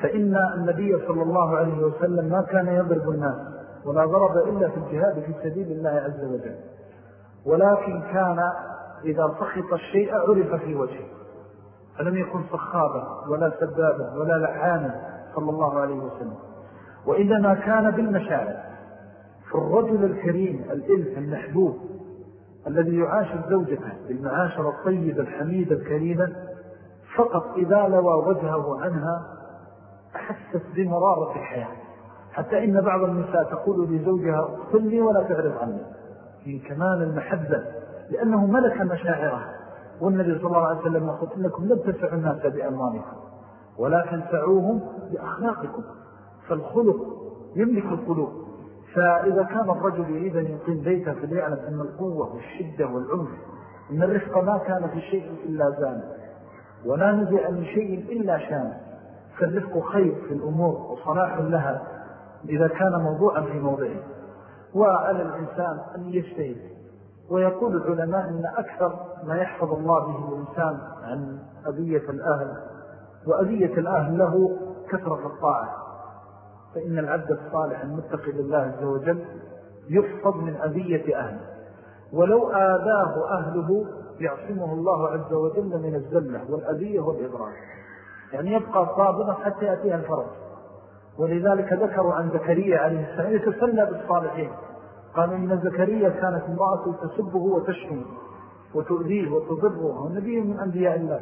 S1: فإن النبي صلى الله عليه وسلم ما كان يضرب الناس ولا ضرب إلا في الجهاد في سبيل الله عز وجل. ولكن كان إذا سخط الشيء عرف في وجهه. فلم يكن صخابا ولا سبابا ولا لعانا صلى الله عليه وسلم. وإنما كان بالمشاعر. فالرجل الكريم الإلف المحبوب الذي يعاشر زوجته بالمعاشرة الطيبة الحميدة الكريمة فقط إذا لوى وجهه عنها أحست بمرارة الحياة. حتى إن بعض النساء تقول لزوجها اقتلني ولا تعرض عني. من كمال المحبة لأنه ملك مشاعره والنبي صلى الله عليه وسلم يقول إنكم لم تسعوا الناس بأموالكم ولكن سعوهم بأخلاقكم. فالخلق يملك القلوب. فإذا كان الرجل يريد أن يقيم بيته فليعلم أن القوة والشدة والعنف أن الرفق ما كان في شيء إلا زان ولا نزع من شيء إلا شان فالرفق خير في الأمور وصلاح لها إذا كان موضوعا في موضعه. وعلى الإنسان أن يجتهد. ويقول العلماء أن أكثر ما يحفظ الله به الإنسان عن أذية الأهل وأذية الأهل له كثرة الطاعة. فإن العبد الصالح المتقي لله عز وجل يحفظ من أذية أهله. ولو آذاه أهله يعصمه الله عز وجل من الزلة والأذية والإضرار يعني يبقى صابرا حتى يأتيها الفرج. ولذلك ذكروا عن زكريا عليه السلام يتسلى بالصالحين. قالوا إن زكريا كانت امرأة تسبه وتشهم وتؤذيه وتضره. والنبي من أنبياء الله.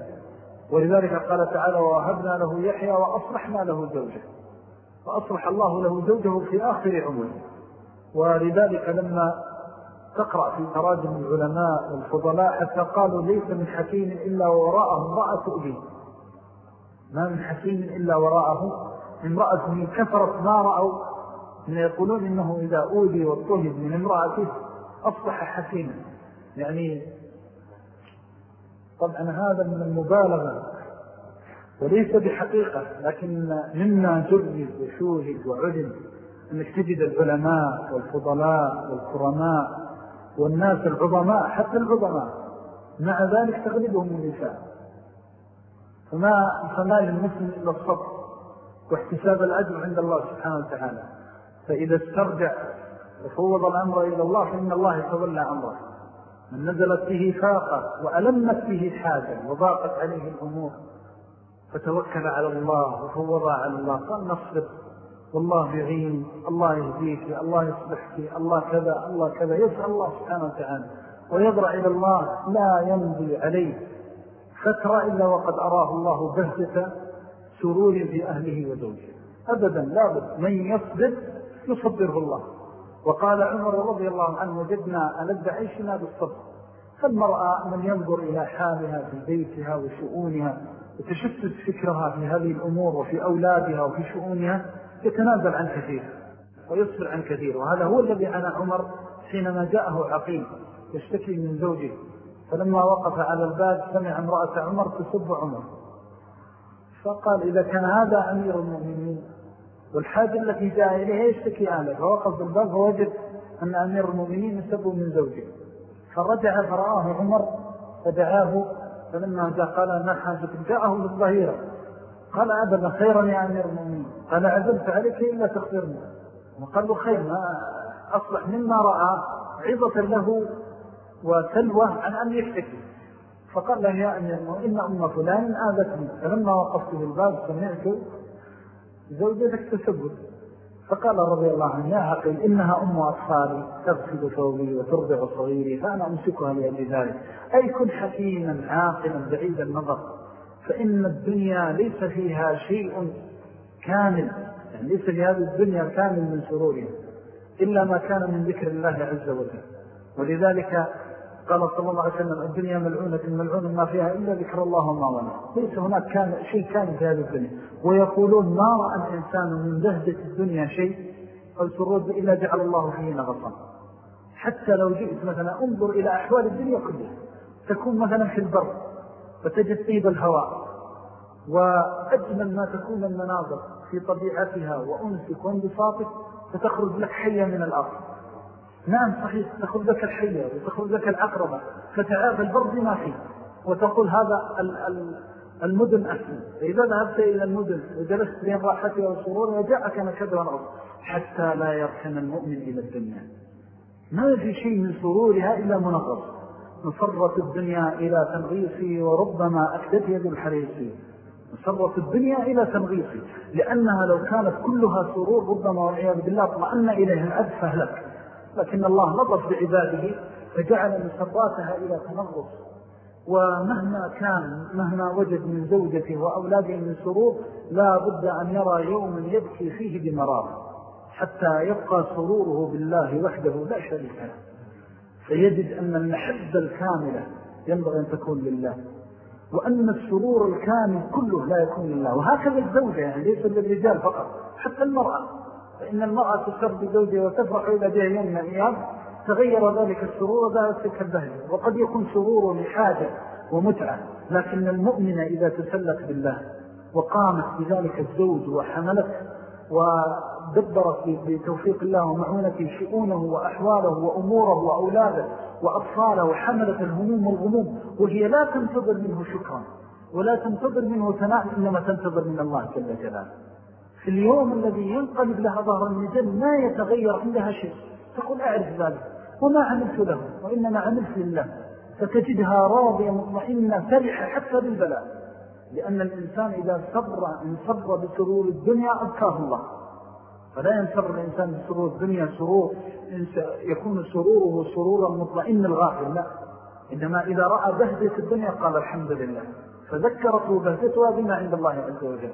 S1: ولذلك قال تعالى ووهبنا له يحيى وأصلحنا له زوجه. فأصلح الله له زوجه في آخر عمره. ولذلك لما تقرأ في تراجم العلماء والفضلاء حتى قالوا ليس من حكيم إلا وراءه امرأة تؤذيه ما من حكيم إلا وراءه. امرأة من كثرة ما رأوا. من يقولون إنه إذا أوذي واضطهد من امرأته أصبح حكيما. يعني طبعا هذا من المبالغة وليس بحقيقة لكن مما جرد وشوهد وعلم أنك تجد العلماء والفضلاء والكرماء والناس العظماء حتى العظماء. مع ذلك تغلبهم النساء. فما فما للمسلم إلا الصبر واحتساب الأجر عند الله سبحانه وتعالى. فإذا استرجع وفوض الأمر إلى الله فإن الله يتولى أمره. من نزلت به فاقة وألمت به حاجة وضاقت عليه الأمور. فتوكل على الله وفوض على الله قال نصبر. والله يعين الله يهديك الله يصلحك الله كذا الله كذا. يسأل الله سبحانه وتعالى ويضرع إلى الله لا يمضي عليه. فترة إلا وقد أراه الله بهجة سرور في أهله وزوجه. أبدا لابد من يصبر يصبره الله. وقال عمر رضي الله عنه وجدنا ألد عيشنا بالصبر. فالمرأة من ينظر إلى حالها في بيتها وشؤونها وتشتت فكرها في هذه الأمور وفي أولادها وفي شؤونها يتنازل عن كثير ويصبر عن كثير. وهذا هو الذي عنا عمر حينما جاءه عقيم يشتكي من زوجه. فلما وقف على الباب سمع امرأة عمر تسب عمر. فقال إذا كان هذا أمير المؤمنين والحاجة التي جاء إليها يشتكي أهله فوقف بالباب فوجد أن أمير المؤمنين يسب من زوجه. فرجع فرآه عمر فدعاه فلما جاء قال ما حاجة جاءه بالظهيرة. قال أبدا خيرا يا أمير المؤمنين. قال عزلت عليك إلا تخبرني. وقال له خير ما أصلح مما رأى عظة له وسلوة عن أن يشتكي. فقال له يا أمير المؤمنين إن أم فلان آذتني. فلما وقفت بالباب سمعت زوجتك تسبب فقال رضي الله عنه يا عقل إنها أم أطفالي تغسل ثوبي وترضع صغيري فأنا أمسكها لأجل ذلك. أي كن حكيما عاقلا بعيد النظر فإن الدنيا ليس فيها شيء كامل يعني ليس في هذه الدنيا كامل من سرورها إلا ما كان من ذكر الله عز وجل. ولذلك قال صلى الله عليه وسلم الدنيا ملعونة ملعون ما فيها إلا ذكر الله وما ظنه ليس هناك كان شيء كان في هذه الدنيا. ويقولون ما رأى الإنسان من بهجة الدنيا شيء؟ أو إلا جعل الله فيه نغصا حتى لو جئت مثلا انظر إلى أحوال الدنيا كلها. تكون مثلا في البر فتجد طيب الهواء. وأجمل ما تكون المناظر في طبيعتها وأنسك وانبساطك فتخرج لك حية من الأرض نعم صحيح تخرج لك الحية وتخرج لك العقربة فتعاف البرد ما فيه. وتقول هذا المدن أسمى فإذا ذهبت إلى المدن وجلست بين راحتها وسرورها وجاءك نكد ونغض حتى لا يركن المؤمن إلى الدنيا. ما في شيء من سرورها إلا منغص. نصرت الدنيا إلى تنغيصي وربما أكدت يد الحريصي. نصرت الدنيا إلى تنغيصي. لأنها لو كانت كلها سرور ربما والعياذ بالله اطمأن إليها الأد فهلك لكن الله لطف بعباده فجعل مسراتها إلى تنغص ومهما كان مهما وجد من زوجته وأولاده من سرور لا بد أن يرى يوما يبكي فيه بمرار حتى يبقى سروره بالله وحده لا شريك له. فيجد أن المحبة الكاملة ينبغي أن تكون لله. وأن السرور الكامل كله لا يكون لله. وهكذا الزوجة يعني ليس للرجال فقط حتى المرأة. فإن المرأة تسر بزوجها وتفرح إلى بها يوم من الأيام تغير ذلك السرور وذلك تلك البهجة. وقد يكون سرور لحاجة ومتعة لكن المؤمنة إذا تسلت بالله وقامت بذلك الزوج وحملت ودبرت بتوفيق الله ومعونته شؤونه وأحواله وأموره وأولاده وأطفاله وحملت الهموم والغموم وهي لا تنتظر منه شكرا ولا تنتظر منه ثناء إنما تنتظر من الله جل جلاله. في اليوم الذي ينقلب لها ظهر النجم ما يتغير عندها شيء. تقول أعرف ذلك. وما عملت له. وإنما عملت لله. فتجدها راضية مطمئنة فرحة حتى بالبلاء. لأن الإنسان إذا صبر إن صبر بسرور الدنيا أبكاه الله. فلا ينصر الإنسان بسرور الدنيا سرور يكون سروره سرورا مطمئن الغافل. لا. إنما إذا رأى بهجة الدنيا قال الحمد لله. فذكرته بهجتها بما عند الله عز وجل.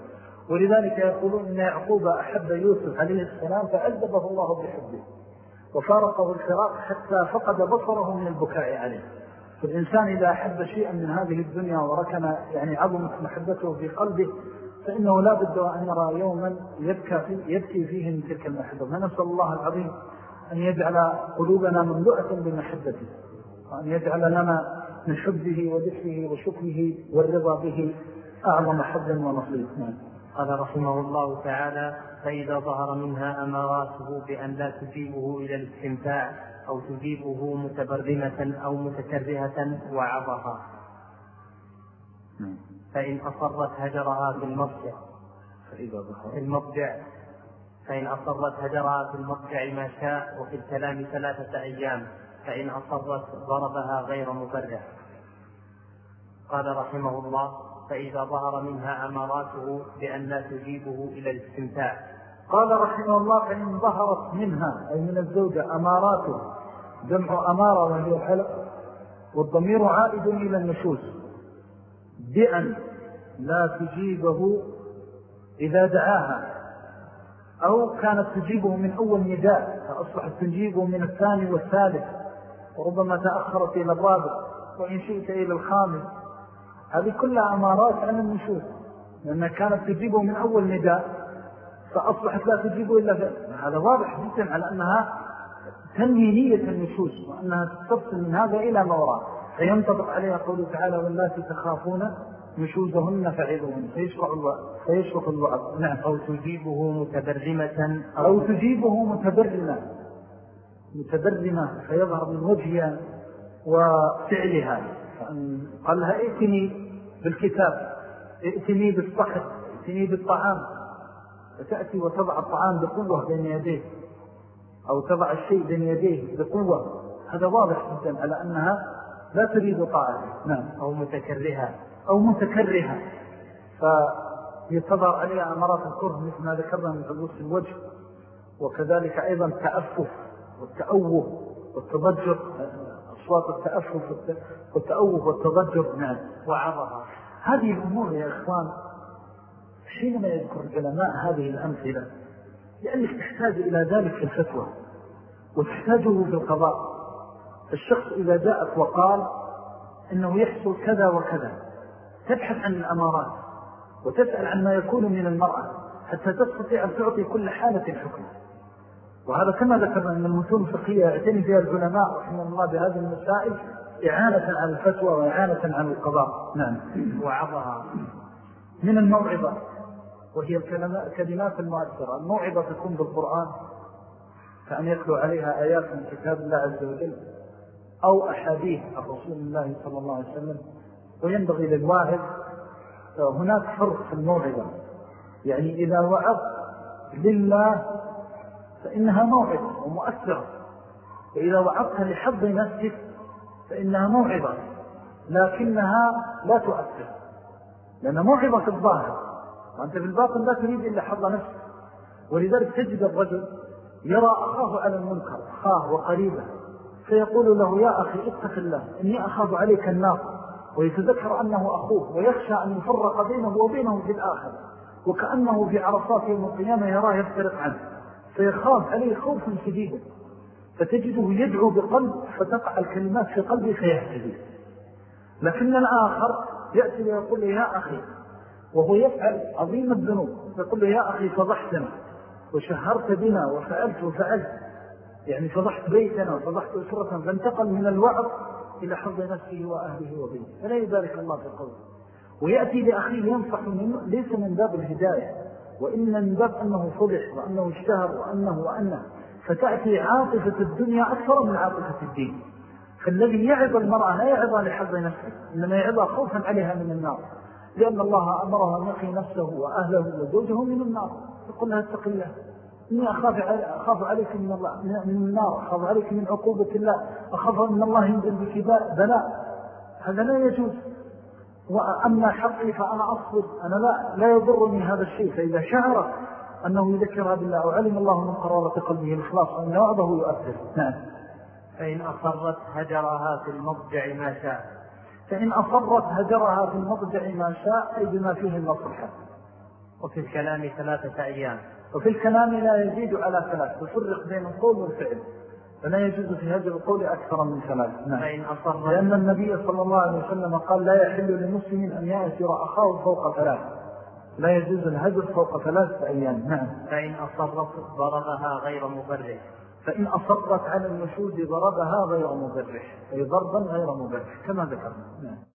S1: ولذلك يقولون إن يعقوب أحب يوسف عليه السلام فأذبه الله بحبه وفارقه الفراق حتى فقد بصره من البكاء عليه. فالإنسان إذا أحب شيئا من هذه الدنيا وركن يعني عظمت محبته في قلبه فإنه لا بد أن يرى يوما يبكى فيه يبكي فيه من تلك المحبة. فنسأل الله العظيم أن يجعل قلوبنا مملوءة بمحبته وأن يجعل لنا من حبه وذكره وشكره والرضا به أعظم حد ونصيب.
S2: نعم. قال رحمه الله تعالى فإذا ظهر منها أماراته بأن لا تجيبه إلى الاستمتاع أو تجيبه متبرمة أو متكرهة وعظها. فإن أصرت هجرها في المضجع. فإذا ظهر. في المضجع. فإن أصرت هجرها في المضجع ما شاء وفي الكلام ثلاثة أيام فإن أصرت ضربها غير مبرع قال رحمه الله فإذا ظهر منها أماراته بأن لا تجيبه إلى الاستمتاع.
S1: قال رحمه الله فإن ظهرت منها أي من الزوجة أماراته جمع أمارة وهي الحلق والضمير عائد إلى النشوز بأن لا تجيبه إذا دعاها أو كانت تجيبه من أول نداء فأصبحت تجيبه من الثاني والثالث وربما تأخرت إلى الرابع وإن شئت إلى الخامس. هذه كلها أمارات عن النشوز. لأنها كانت تجيبه من أول نداء فأصبحت لا تجيبه إلا هذا واضح جدا على أنها تنهي نية النشوز وأنها تتصل من هذا إلى ما وراء. فينطبق عليها قوله تعالى واللاتي تخافون نشوزهن فعظهن. فيشرع فيشرع الوعظ.
S2: نعم. أو تجيبه متبرمة
S1: أو, أو تجيبه متبرمة. متبرمة فيظهر من وجهها وفعلها. قال لها ائتني بالكتاب. ائتني بالصحر ائتني بالطعام. فتأتي وتضع الطعام بقوة بين يديه أو تضع الشيء بين يديه بقوة. هذا واضح جدا على أنها لا تريد طاعته.
S2: نعم. أو متكرهة
S1: أو متكرهة. فيتظهر عليها أمارات الكره مثل ما ذكرنا من حدوث الوجه وكذلك أيضا التأفف والتأوه والتضجر. أصوات التأفف والتأوه والتضجر نعم.
S2: وعظها.
S1: هذه الأمور يا إخوان حينما يذكر العلماء هذه الأمثلة لأنك تحتاج إلى ذلك في الفتوى وتحتاجه في القضاء. الشخص إذا جاءك وقال إنه يحصل كذا وكذا تبحث عن الأمارات وتسأل عن ما يكون من المرأة حتى تستطيع أن تعطي كل حالة حكم وهذا كما ذكرنا أن المتون الفقهية يعتني فيها العلماء رحمه الله بهذه المسائل إعانة عن الفتوى وإعانة عن القضاء.
S2: نعم. وعظها.
S1: من الموعظة وهي الكلمات المؤثرة. الموعظة تكون بالقرآن كأن يتلو عليها آيات من كتاب الله عز وجل أو أحاديث عن رسول الله صلى الله عليه وسلم وينبغي للواعظ هناك فرق في الموعظة. يعني إذا وعظ لله فإنها موعظة ومؤثرة. وإذا وعظت لحظ نفسك فإنها موعظة لكنها لا تؤثر لأن موعظة في الظاهر وأنت في الباطن لا تريد إلا حظ نفسك. ولذلك تجد الرجل يرى أخاه على المنكر أخاه وقريبه فيقول له يا أخي اتق الله إني أخاف عليك النار. ويتذكر أنه أخوه ويخشى أن يفرق بينه وبينه في الآخر وكأنه في عرصات يوم القيامة يراه يفترق عنه. فيخاف عليه خوفا شديدا فتجده يدعو بقلب فتقع الكلمات في قلبه فيهتدي. لكن الآخر يأتي ويقول له يا أخي. وهو يفعل عظيم الذنوب. يقول له يا أخي فضحتنا وشهرت بنا وفعلت وفعلت. يعني فضحت بيتنا وفضحت أسرة فانتقل من الوعظ إلى حظ نفسه وأهله وبيته فلا يبارك الله في قوله. ويأتي لأخيه ينصح منه ليس من باب الهداية. وإن من أنه فضح وأنه اشتهر وأنه وأنه فتأتي عاطفة الدنيا أكثر من عاطفة الدين. فالذي يعظ المرأة لا يعظها لحظ نفسه إنما يعظها خوفا عليها من النار. لأن الله أمرها أن نفسه وأهله وزوجه من النار. يقول لها اتق الله. إني أخاف, أخاف عليك من, الله من النار أخاف عليك من عقوبة الله أخاف أن الله ينزل بك بلاء هذا لا يجوز. وأما حقي فأنا أصبر. أنا لا, لا يضرني هذا الشيء. فإذا شعر أنه يذكرها بالله وعلم الله من قرارة قلبه الإخلاص وأن وعده يؤثر.
S2: نعم. فإن أصرت هجرها في المضجع ما شاء.
S1: فإن أصرت هجرها في المضجع ما شاء أي بما فيه المصلحة
S2: وفي الكلام ثلاثة أيام.
S1: وفي الكلام لا يزيد على ثلاث. تفرق بين القول والفعل. فلا يجوز في هذا القول أكثر من ثلاث
S2: نعم.
S1: لأن النبي صلى الله عليه وسلم قال لا يحل لمسلم أن يأثر أخاه فوق ثلاث. لا يجوز الهجر فوق ثلاثة أيام. نعم.
S2: فإن أصرت ضربها غير مبرح.
S1: فإن أصرت على النشوز ضربها غير مبرح. أي ضربا غير مبرح كما ذكرنا. نعم.